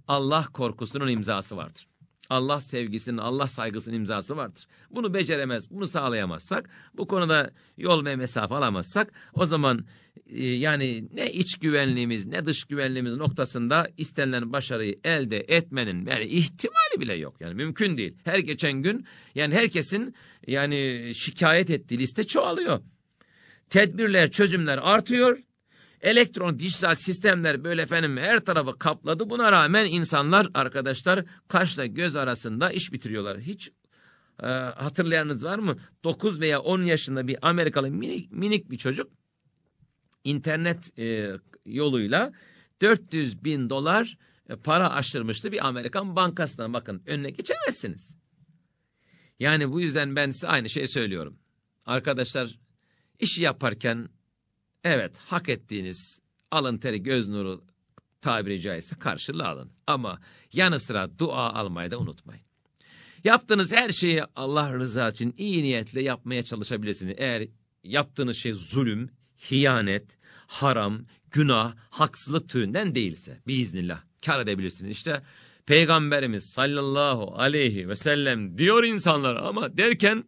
Allah korkusunun imzası vardır. Allah sevgisinin, Allah saygısının imzası vardır. Bunu beceremez, bunu sağlayamazsak, bu konuda yol ve mesafe alamazsak o zaman e, yani ne iç güvenliğimiz ne dış güvenliğimiz noktasında istenilen başarıyı elde etmenin yani ihtimali bile yok. Yani mümkün değil. Her geçen gün yani herkesin yani şikayet ettiği liste çoğalıyor. Tedbirler, çözümler artıyor. Elektron dijital sistemler böyle efendim her tarafı kapladı. Buna rağmen insanlar arkadaşlar kaşla göz arasında iş bitiriyorlar. Hiç e, hatırlayanınız var mı? 9 veya 10 yaşında bir Amerikalı minik, minik bir çocuk internet e, yoluyla 400 bin dolar e, para aşırmıştı bir Amerikan bankasına. Bakın önüne geçemezsiniz. Yani bu yüzden ben size aynı şeyi söylüyorum. Arkadaşlar işi yaparken evet hak ettiğiniz alın teri göz nuru tabiri caizse karşılığı alın. Ama yanı sıra dua almayı da unutmayın. Yaptığınız her şeyi Allah rızası için iyi niyetle yapmaya çalışabilirsiniz. Eğer yaptığınız şey zulüm, hiyanet, haram, günah, haksızlık türünden değilse biiznillah kar edebilirsiniz. İşte Peygamberimiz sallallahu aleyhi ve sellem diyor insanlara ama derken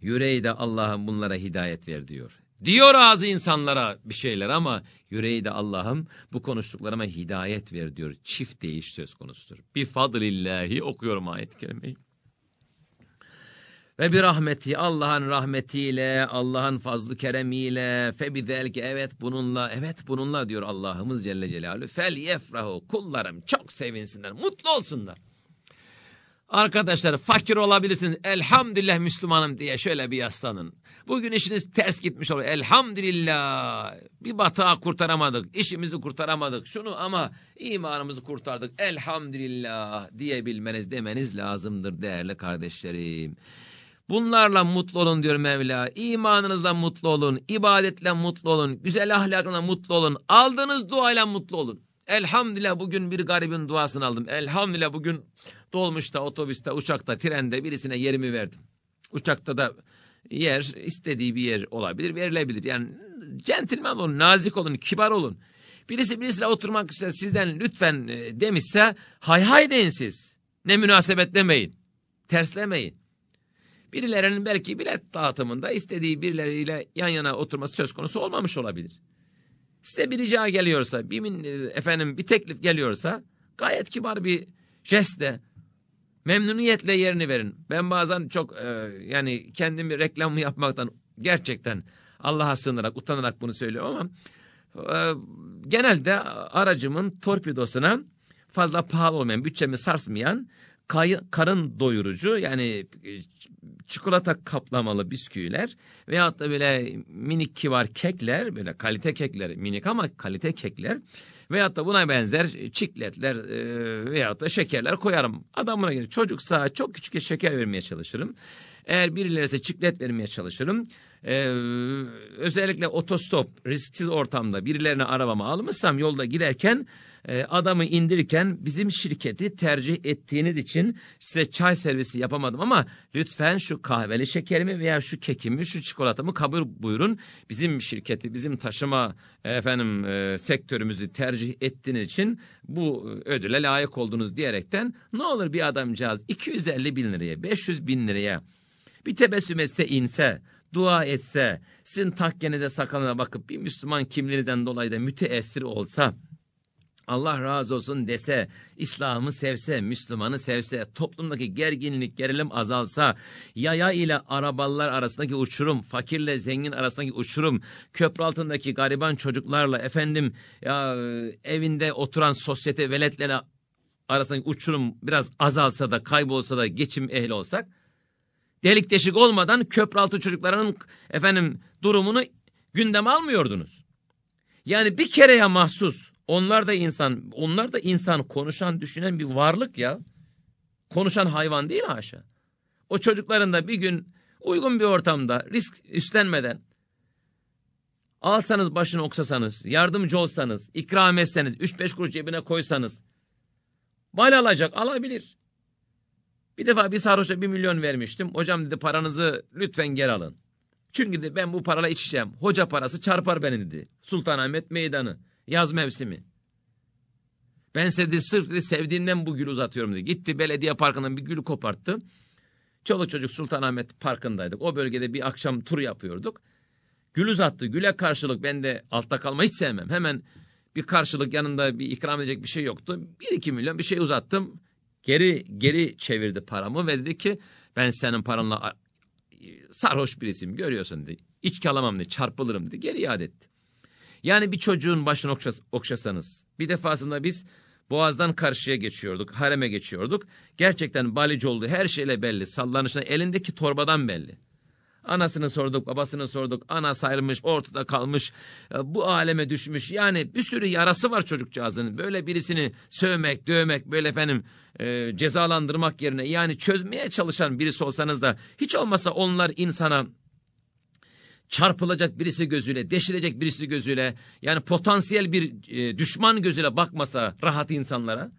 yüreği de Allah'ım bunlara hidayet ver diyor. Diyor ağzı insanlara bir şeyler ama yüreği de Allah'ım bu konuştuklarıma hidayet ver diyor. Çift değiş söz konusudur. Bir fadlillahi okuyorum ayet-i kerimeyi. Ve bir rahmeti Allah'ın rahmetiyle, Allah'ın fazlı keremiyle, febidelke evet bununla, evet bununla diyor Allah'ımız Celle Celaluhu. Fel yefrahu kullarım çok sevinsinler, mutlu olsunlar. Arkadaşlar fakir olabilirsiniz. Elhamdülillah Müslümanım diye şöyle bir yaslanın. Bugün işiniz ters gitmiş oluyor. Elhamdülillah. Bir batağı kurtaramadık. işimizi kurtaramadık. Şunu ama imanımızı kurtardık. Elhamdülillah diyebilmeniz demeniz lazımdır değerli kardeşlerim. Bunlarla mutlu olun diyor Mevla. İmanınızla mutlu olun, ibadetle mutlu olun, güzel ahlakla mutlu olun, aldığınız duayla mutlu olun. Elhamdülillah bugün bir garibin duasını aldım. Elhamdülillah bugün dolmuşta, otobüste, uçakta, trende birisine yerimi verdim. Uçakta da yer istediği bir yer olabilir, verilebilir. Yani centilmen olun, nazik olun, kibar olun. Birisi birisiyle oturmak ister sizden lütfen e, demişse hay hay deyin siz. Ne münasebet demeyin. Terslemeyin. Birilerinin belki bilet dağıtımında istediği birileriyle yan yana oturması söz konusu olmamış olabilir. Size bir rica geliyorsa, bir e, efendim bir teklif geliyorsa gayet kibar bir jestle, memnuniyetle yerini verin. Ben bazen çok e, yani kendimi reklamı yapmaktan gerçekten Allah'a sığınarak, utanarak bunu söylüyorum ama e, genelde aracımın torpidosuna fazla pahalı olmayan, bütçemi sarsmayan kay, karın doyurucu yani e, çikolata kaplamalı bisküviler veyahut da böyle minik kibar kekler, böyle kalite kekler, minik ama kalite kekler veyahut da buna benzer çikletler e, veyahut da şekerler koyarım. Adamına göre çocuksa çok küçük şeker vermeye çalışırım. Eğer birileri ise çiklet vermeye çalışırım. Ee, özellikle otostop risksiz ortamda birilerine arabamı almışsam yolda giderken e, adamı indirirken bizim şirketi tercih ettiğiniz için size çay servisi yapamadım ama lütfen şu kahveli şekerimi veya şu kekimi şu çikolatamı kabul buyurun. Bizim şirketi bizim taşıma efendim e, sektörümüzü tercih ettiğiniz için bu ödüle layık oldunuz diyerekten ne olur bir adamcağız 250 bin liraya 500 bin liraya bir tebessüm etse inse dua etse, sizin takkenize sakalına bakıp bir Müslüman kimliğinizden dolayı da müteessir olsa, Allah razı olsun dese, İslam'ı sevse, Müslümanı sevse, toplumdaki gerginlik, gerilim azalsa, yaya ile arabalar arasındaki uçurum, fakirle zengin arasındaki uçurum, köprü altındaki gariban çocuklarla efendim ya evinde oturan sosyete veletlere arasındaki uçurum biraz azalsa da, kaybolsa da, geçim ehli olsak, delik deşik olmadan köprü altı çocuklarının efendim durumunu gündeme almıyordunuz. Yani bir kereye mahsus onlar da insan, onlar da insan konuşan, düşünen bir varlık ya. Konuşan hayvan değil haşa. O çocukların da bir gün uygun bir ortamda risk üstlenmeden alsanız başını oksasanız, yardımcı olsanız, ikram etseniz, 3-5 kuruş cebine koysanız bal alacak alabilir. Bir defa bir sarhoşa bir milyon vermiştim. Hocam dedi paranızı lütfen geri alın. Çünkü dedi ben bu parayla içeceğim. Hoca parası çarpar beni dedi. Sultanahmet meydanı. Yaz mevsimi. Ben dedi sırf sevdiğinden bu gül uzatıyorum dedi. Gitti belediye parkından bir gül koparttı. Çoluk çocuk Sultanahmet Parkı'ndaydık. O bölgede bir akşam tur yapıyorduk. Gül uzattı. Güle karşılık ben de altta kalma hiç sevmem. Hemen bir karşılık yanında bir ikram edecek bir şey yoktu. Bir iki milyon bir şey uzattım. Geri geri çevirdi paramı ve dedi ki ben senin paranla sarhoş birisiyim görüyorsun dedi. İçki alamam dedi çarpılırım dedi. Geri iade etti. Yani bir çocuğun başını okşas, okşasanız bir defasında biz Boğaz'dan karşıya geçiyorduk, hareme geçiyorduk. Gerçekten balici oldu, her şeyle belli. Sallanışına elindeki torbadan belli. Anasını sorduk, babasını sorduk. Ana ayrılmış, ortada kalmış, e, bu aleme düşmüş. Yani bir sürü yarası var çocukcağızın. Böyle birisini sövmek, dövmek, böyle efendim e, cezalandırmak yerine yani çözmeye çalışan birisi olsanız da hiç olmasa onlar insana çarpılacak birisi gözüyle, deşilecek birisi gözüyle, yani potansiyel bir e, düşman gözüyle bakmasa rahat insanlara,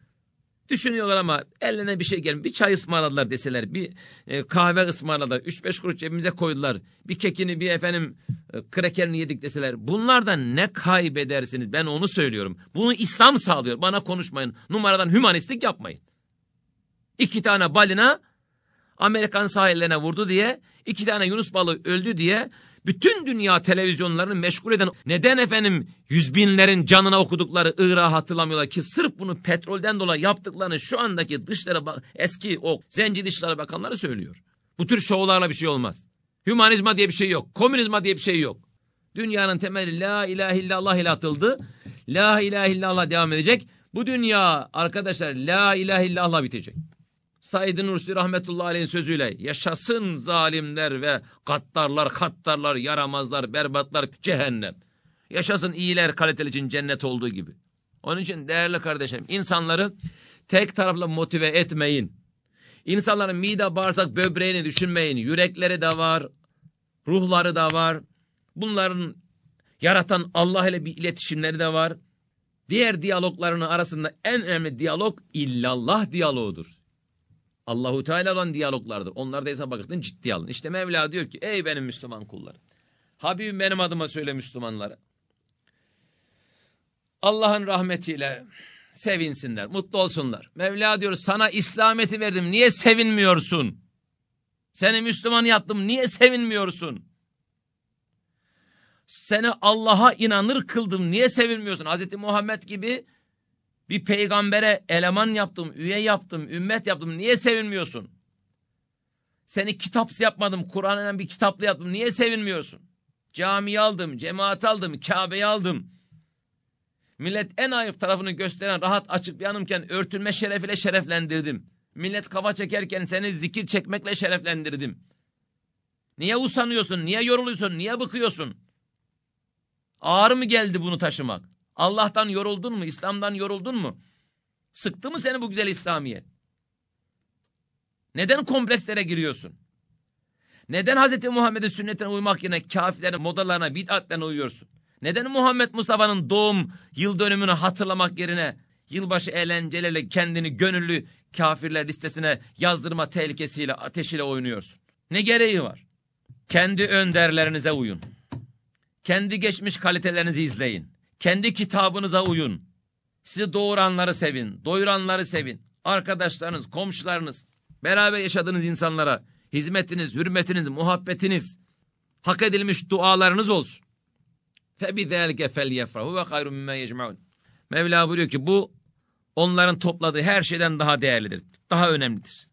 Düşünüyorlar ama eline bir şey gelmiyor. Bir çay ısmarladılar deseler. Bir e, kahve ısmarladılar. Üç beş kuruş cebimize koydular. Bir kekini bir efendim e, krekerini yedik deseler. Bunlardan ne kaybedersiniz? Ben onu söylüyorum. Bunu İslam sağlıyor. Bana konuşmayın. Numaradan hümanistlik yapmayın. İki tane balina Amerikan sahillerine vurdu diye, iki tane Yunus balığı öldü diye bütün dünya televizyonlarını meşgul eden neden efendim yüz binlerin canına okudukları Irak'ı hatırlamıyorlar ki sırf bunu petrolden dolayı yaptıklarını şu andaki dışlara eski o zenci dışlara bakanları söylüyor. Bu tür şovlarla bir şey olmaz. Hümanizma diye bir şey yok. Komünizma diye bir şey yok. Dünyanın temeli la ilahe illallah ile atıldı. La ilahe illallah devam edecek. Bu dünya arkadaşlar la ilahe illallah bitecek. Said Nursi rahmetullahi aleyhin sözüyle yaşasın zalimler ve kattarlar, kattarlar, yaramazlar, berbatlar, cehennem. Yaşasın iyiler kaliteli için cennet olduğu gibi. Onun için değerli kardeşim insanları tek taraflı motive etmeyin. İnsanların mide, bağırsak, böbreğini düşünmeyin. Yürekleri de var, ruhları da var. Bunların yaratan Allah ile bir iletişimleri de var. Diğer diyaloglarının arasında en önemli diyalog illallah diyaloğudur. Allahu Teala olan diyaloglardır. Onlar da hesap bakın ciddi alın. İşte Mevla diyor ki ey benim Müslüman kullarım. Habibim benim adıma söyle Müslümanlara. Allah'ın rahmetiyle sevinsinler, mutlu olsunlar. Mevla diyor sana İslameti verdim niye sevinmiyorsun? Seni Müslüman yaptım niye sevinmiyorsun? Seni Allah'a inanır kıldım niye sevinmiyorsun? Hazreti Muhammed gibi bir peygambere eleman yaptım, üye yaptım, ümmet yaptım niye sevinmiyorsun? Seni kitapsı yapmadım, Kur'an'la bir kitaplı yaptım niye sevinmiyorsun? Cami aldım, cemaat aldım, Kabe'yi aldım. Millet en ayıp tarafını gösteren rahat açık bir yanımken örtülme şerefiyle şereflendirdim. Millet kafa çekerken seni zikir çekmekle şereflendirdim. Niye usanıyorsun, niye yoruluyorsun, niye bıkıyorsun? Ağır mı geldi bunu taşımak? Allah'tan yoruldun mu, İslam'dan yoruldun mu? Sıktı mı seni bu güzel İslamiyet? Neden komplekslere giriyorsun? Neden Hz. Muhammed'in sünnetine uymak yerine kafirlerin modalarına, bid'atlerine uyuyorsun? Neden Muhammed Mustafa'nın doğum yıl dönümünü hatırlamak yerine yılbaşı eğlencelerle kendini gönüllü kafirler listesine yazdırma tehlikesiyle, ateşiyle oynuyorsun? Ne gereği var? Kendi önderlerinize uyun. Kendi geçmiş kalitelerinizi izleyin. Kendi kitabınıza uyun. Sizi doğuranları sevin, doyuranları sevin. Arkadaşlarınız, komşularınız, beraber yaşadığınız insanlara hizmetiniz, hürmetiniz, muhabbetiniz, hak edilmiş dualarınız olsun. فَبِذَٰلِكَ فَلْيَفْرَهُ وَخَيْرٌ مِمَّا يَجْمَعُونَ Mevla buyuruyor ki bu onların topladığı her şeyden daha değerlidir. Daha önemlidir.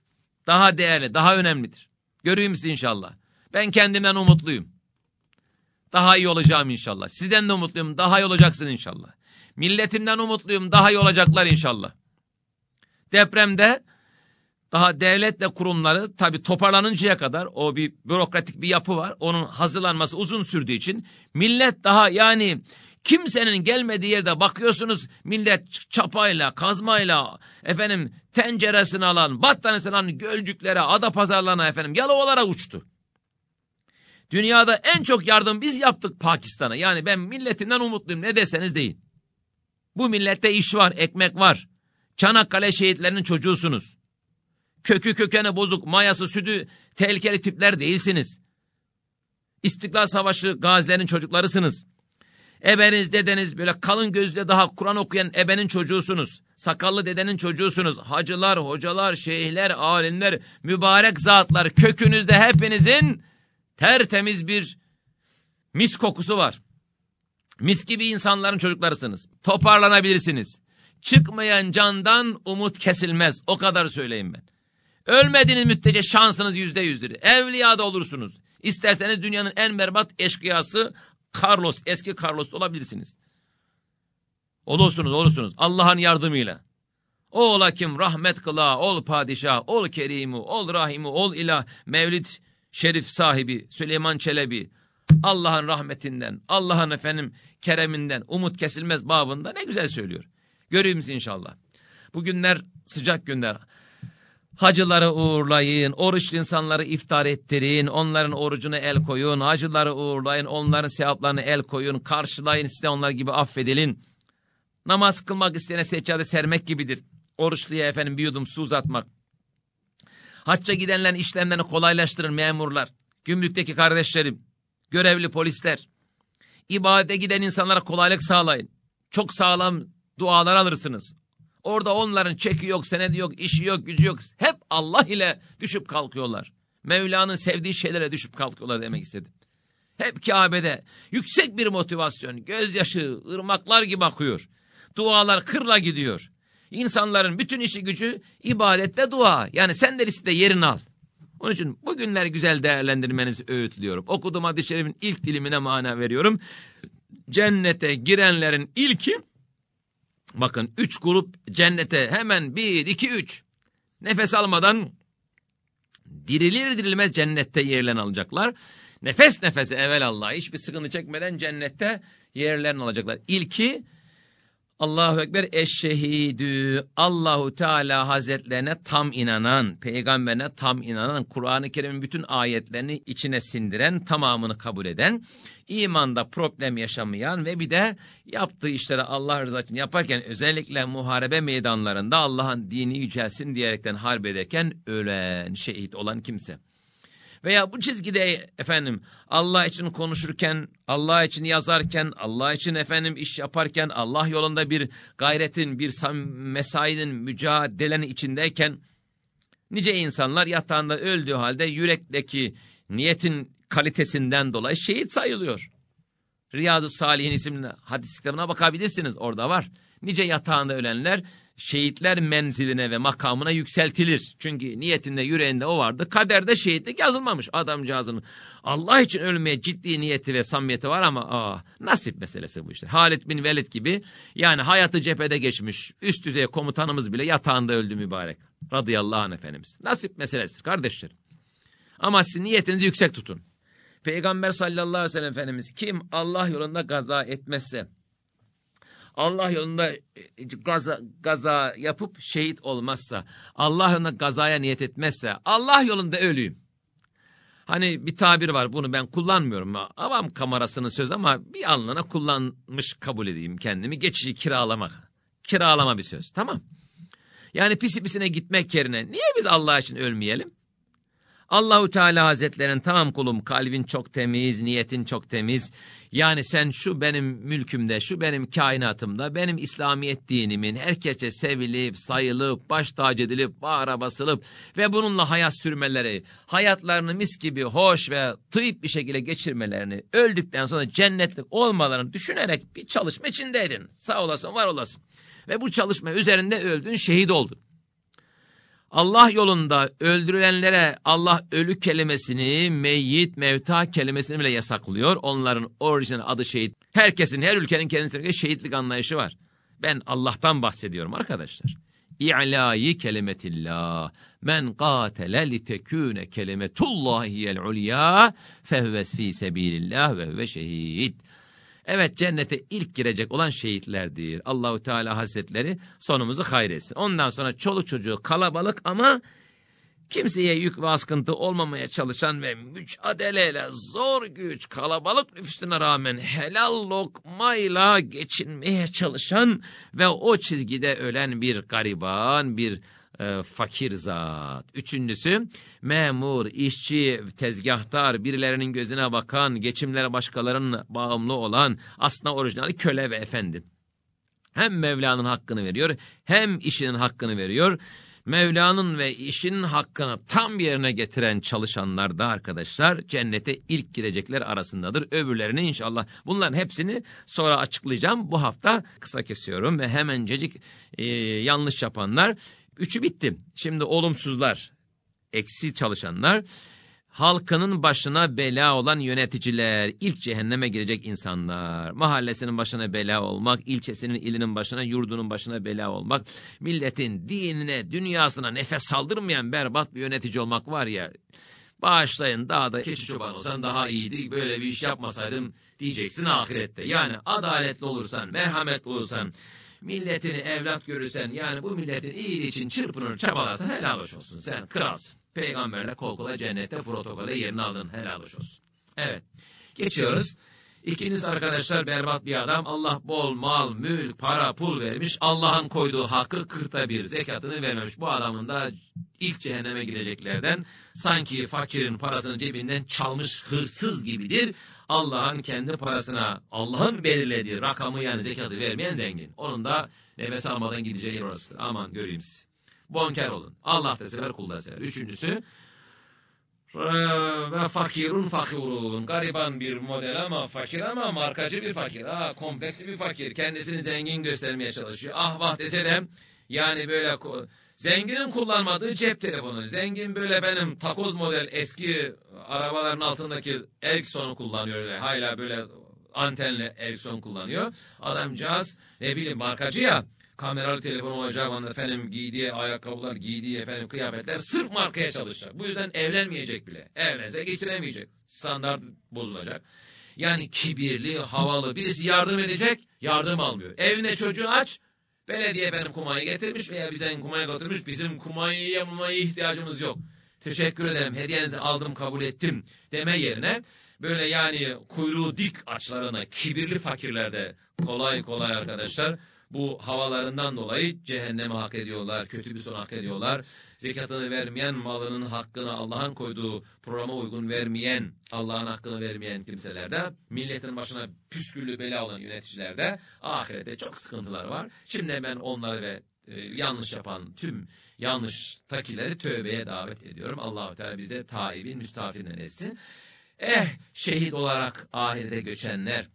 Daha değerli, daha önemlidir. Göreyim misin inşallah. Ben kendimden umutluyum. Daha iyi olacağım inşallah. Sizden de umutluyum. Daha iyi olacaksın inşallah. Milletimden umutluyum. Daha iyi olacaklar inşallah. Depremde daha devletle kurumları tabi toparlanıncaya kadar o bir bürokratik bir yapı var. Onun hazırlanması uzun sürdüğü için millet daha yani kimsenin gelmediği yerde bakıyorsunuz millet çapayla, kazmayla, efendim tenceresini alan, battaniyesini alan gölcüklere, ada pazarlarına efendim Yalova'lara uçtu. Dünyada en çok yardım biz yaptık Pakistan'a. Yani ben milletimden umutluyum ne deseniz deyin. Bu millette iş var, ekmek var. Çanakkale şehitlerinin çocuğusunuz. Kökü kökeni bozuk, mayası sütü tehlikeli tipler değilsiniz. İstiklal Savaşı gazilerin çocuklarısınız. Ebeniz, dedeniz böyle kalın gözle daha Kur'an okuyan ebenin çocuğusunuz. Sakallı dedenin çocuğusunuz. Hacılar, hocalar, şeyhler, alimler, mübarek zatlar kökünüzde hepinizin tertemiz bir mis kokusu var. Mis gibi insanların çocuklarısınız. Toparlanabilirsiniz. Çıkmayan candan umut kesilmez. O kadar söyleyeyim ben. Ölmediğiniz müddetçe şansınız yüzde yüzdür. Evliya da olursunuz. İsterseniz dünyanın en berbat eşkıyası Carlos, eski Carlos olabilirsiniz. Olursunuz, olursunuz. Allah'ın yardımıyla. Ol hakim, rahmet kıla, ol padişah, ol kerimu, ol rahimu, ol ilah, mevlid şerif sahibi Süleyman Çelebi. Allah'ın rahmetinden, Allah'ın efendim kereminden, umut kesilmez babında ne güzel söylüyor. Göreyim inşallah. Bugünler sıcak günler. Hacıları uğurlayın, oruçlu insanları iftar ettirin, onların orucuna el koyun, hacıları uğurlayın, onların sevaplarını el koyun, karşılayın, size onlar gibi affedilin. Namaz kılmak isteyene seccade sermek gibidir. Oruçluya efendim bir yudum su uzatmak. Hacca gidenlerin işlemlerini kolaylaştırın memurlar, gümrükteki kardeşlerim, görevli polisler. İbadete giden insanlara kolaylık sağlayın. Çok sağlam dualar alırsınız. Orada onların çeki yok, senedi yok, işi yok, gücü yok. Hep Allah ile düşüp kalkıyorlar. Mevla'nın sevdiği şeylere düşüp kalkıyorlar demek istedim. Hep Kabe'de yüksek bir motivasyon, gözyaşı, ırmaklar gibi akıyor. Dualar kırla gidiyor. İnsanların bütün işi gücü ibadet ve dua. Yani sen de listede yerini al. Onun için bugünler güzel değerlendirmenizi öğütlüyorum. Okuduğum hadis-i şerifin ilk dilimine mana veriyorum. Cennete girenlerin ilki Bakın üç grup cennete hemen bir, iki, üç. Nefes almadan dirilir dirilmez cennette yerlerini alacaklar. Nefes nefese evvel Allah hiçbir sıkıntı çekmeden cennette yerlerini alacaklar. İlki Allahu Ekber eşşehidü Allahu Teala Hazretlerine tam inanan, peygamberine tam inanan, Kur'an-ı Kerim'in bütün ayetlerini içine sindiren, tamamını kabul eden, imanda problem yaşamayan ve bir de yaptığı işleri Allah rızası için yaparken özellikle muharebe meydanlarında Allah'ın dini yücelsin diyerekten harp ederken ölen, şehit olan kimse. Veya bu çizgide efendim Allah için konuşurken, Allah için yazarken, Allah için efendim iş yaparken, Allah yolunda bir gayretin, bir mesainin, mücadelenin içindeyken nice insanlar yatağında öldüğü halde yürekteki niyetin kalitesinden dolayı şehit sayılıyor. Riyadu Salihin isimli hadis kitabına bakabilirsiniz orada var. Nice yatağında ölenler şehitler menziline ve makamına yükseltilir. Çünkü niyetinde yüreğinde o vardı. Kaderde şehitlik yazılmamış adamcağızın. Allah için ölmeye ciddi niyeti ve samimiyeti var ama aa, nasip meselesi bu işte. Halit bin Velid gibi yani hayatı cephede geçmiş üst düzey komutanımız bile yatağında öldü mübarek. Radıyallahu anh Efendimiz. Nasip meselesidir kardeşler. Ama siz niyetinizi yüksek tutun. Peygamber sallallahu aleyhi ve sellem Efendimiz kim Allah yolunda gaza etmezse Allah yolunda e, gaza, gaza yapıp şehit olmazsa, Allah yolunda gazaya niyet etmezse, Allah yolunda ölüyüm. Hani bir tabir var bunu ben kullanmıyorum. Avam kamerasının sözü ama bir anlığına kullanmış kabul edeyim kendimi. Geçici kiralamak. Kiralama bir söz tamam. Yani pisi pisine gitmek yerine niye biz Allah için ölmeyelim? Allahu Teala Hazretlerinin tamam kulum kalbin çok temiz, niyetin çok temiz. Yani sen şu benim mülkümde, şu benim kainatımda, benim İslamiyet dinimin herkese sevilip, sayılıp, baş tacı edilip, bağıra basılıp ve bununla hayat sürmeleri, hayatlarını mis gibi hoş ve tıйıp bir şekilde geçirmelerini, öldükten sonra cennetlik olmalarını düşünerek bir çalışma içindeydin. Sağ olasın, var olasın. Ve bu çalışma üzerinde öldün, şehit oldun. Allah yolunda öldürülenlere Allah ölü kelimesini, meyyit, mevta kelimesini bile yasaklıyor. Onların orijinal adı şehit. Herkesin, her ülkenin kendisine göre şehitlik anlayışı var. Ben Allah'tan bahsediyorum arkadaşlar. İ'lâyi kelimetillah. Men qâtele litekûne kelimetullâhiyel ulyâ fehves fî sebîlillah ve huve şehid. Evet cennete ilk girecek olan şehitlerdir. Allahu Teala Hazretleri sonumuzu hayretsin. Ondan sonra çoluk çocuğu kalabalık ama kimseye yük ve askıntı olmamaya çalışan ve mücadeleyle zor güç kalabalık nüfusuna rağmen helal lokmayla geçinmeye çalışan ve o çizgide ölen bir gariban, bir e, fakir zat. Üçüncüsü memur, işçi, tezgahtar, birilerinin gözüne bakan, geçimlere başkalarının bağımlı olan aslında orijinal köle ve efendi. Hem Mevla'nın hakkını veriyor hem işinin hakkını veriyor. Mevla'nın ve işinin hakkını tam yerine getiren çalışanlar da arkadaşlar cennete ilk girecekler arasındadır. Öbürlerini inşallah bunların hepsini sonra açıklayacağım. Bu hafta kısa kesiyorum ve hemencecik e, yanlış yapanlar Üçü bitti. Şimdi olumsuzlar, eksi çalışanlar, halkının başına bela olan yöneticiler, ilk cehenneme girecek insanlar, mahallesinin başına bela olmak, ilçesinin ilinin başına, yurdunun başına bela olmak, milletin dinine, dünyasına nefes saldırmayan berbat bir yönetici olmak var ya, bağışlayın daha da keçi çoban olsan daha iyiydi, böyle bir iş yapmasaydım diyeceksin ahirette. Yani adaletli olursan, merhametli olursan, milletini evlat görürsen yani bu milletin iyiliği için çırpınır çabalarsan helal hoş olsun. Sen kralsın. Peygamberle kol kola cennette protokole yerini aldın helal hoş olsun. Evet geçiyoruz. İkiniz arkadaşlar berbat bir adam. Allah bol mal, mülk, para, pul vermiş. Allah'ın koyduğu hakkı kırkta bir zekatını vermemiş. Bu adamın da ilk cehenneme gireceklerden sanki fakirin parasını cebinden çalmış hırsız gibidir. Allah'ın kendi parasına, Allah'ın belirlediği rakamı yani zekatı vermeyen zengin. Onun da nefes almadan gideceği yer orasıdır. Aman göreyim sizi. Bonker olun. Allah da sever, kul da sever. Üçüncüsü, ve fakirun fakirun. Gariban bir model ama fakir ama markacı bir fakir. Ha, kompleksli bir fakir. Kendisini zengin göstermeye çalışıyor. Ah vah dese de yani böyle Zenginin kullanmadığı cep telefonu. Zengin böyle benim takoz model eski arabaların altındaki Ericsson'u kullanıyor. Hala böyle antenli Ericsson kullanıyor. Adamcağız ne bileyim markacı ya kameralı telefon olacak onun efendim giydiği ayakkabılar, giydiği efendim kıyafetler sırf markaya çalışacak. Bu yüzden evlenmeyecek bile. Evlense geçiremeyecek. Standart bozulacak. Yani kibirli, havalı birisi yardım edecek, yardım almıyor. Evine çocuğu aç, belediye benim kumayı getirmiş veya bize kumayı götürmüş, bizim kumayı mumayı ihtiyacımız yok. Teşekkür ederim, hediyenizi aldım, kabul ettim deme yerine böyle yani kuyruğu dik açlarına kibirli fakirlerde kolay kolay arkadaşlar bu havalarından dolayı cehenneme hak ediyorlar, kötü bir son hak ediyorlar. Zekatını vermeyen, malının hakkını Allah'ın koyduğu programa uygun vermeyen, Allah'ın hakkını vermeyen kimselerde, milletin başına püsküllü bela olan yöneticilerde ahirette çok sıkıntılar var. Şimdi ben onları ve e, yanlış yapan tüm yanlış takileri tövbeye davet ediyorum. Allahu Teala bize taibin, müstafirden etsin. Eh şehit olarak ahirete göçenler,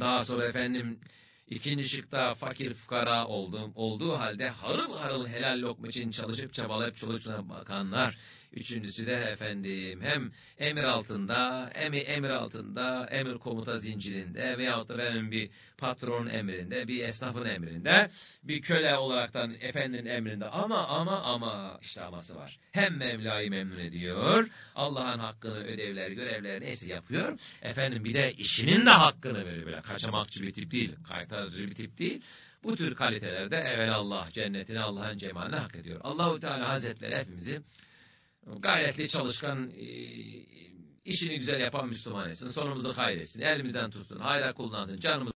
daha sonra efendim ikinci şıkta fakir fukara oldum, olduğu halde harıl harıl helal lokma için çalışıp çabalayıp çalışına bakanlar. Üçüncüsü de efendim hem emir altında, hem emir altında, emir komuta zincirinde veyahut da benim bir patron emrinde, bir esnafın emrinde, bir köle olaraktan efendinin emrinde ama ama ama işte aması var. Hem Mevla'yı memnun ediyor, Allah'ın hakkını, ödevleri, görevleri neyse yapıyor. Efendim bir de işinin de hakkını veriyor. Böyle kaçamakçı bir tip değil, kaytarıcı bir tip değil. Bu tür kalitelerde evvel Allah cennetini Allah'ın cemalini hak ediyor. Allahu Teala Hazretleri hepimizi gayretli, çalışkan, e, işini güzel yapan Müslüman etsin. Sonumuzu hayretsin. Elimizden tutsun. Hayra kullansın. Canımız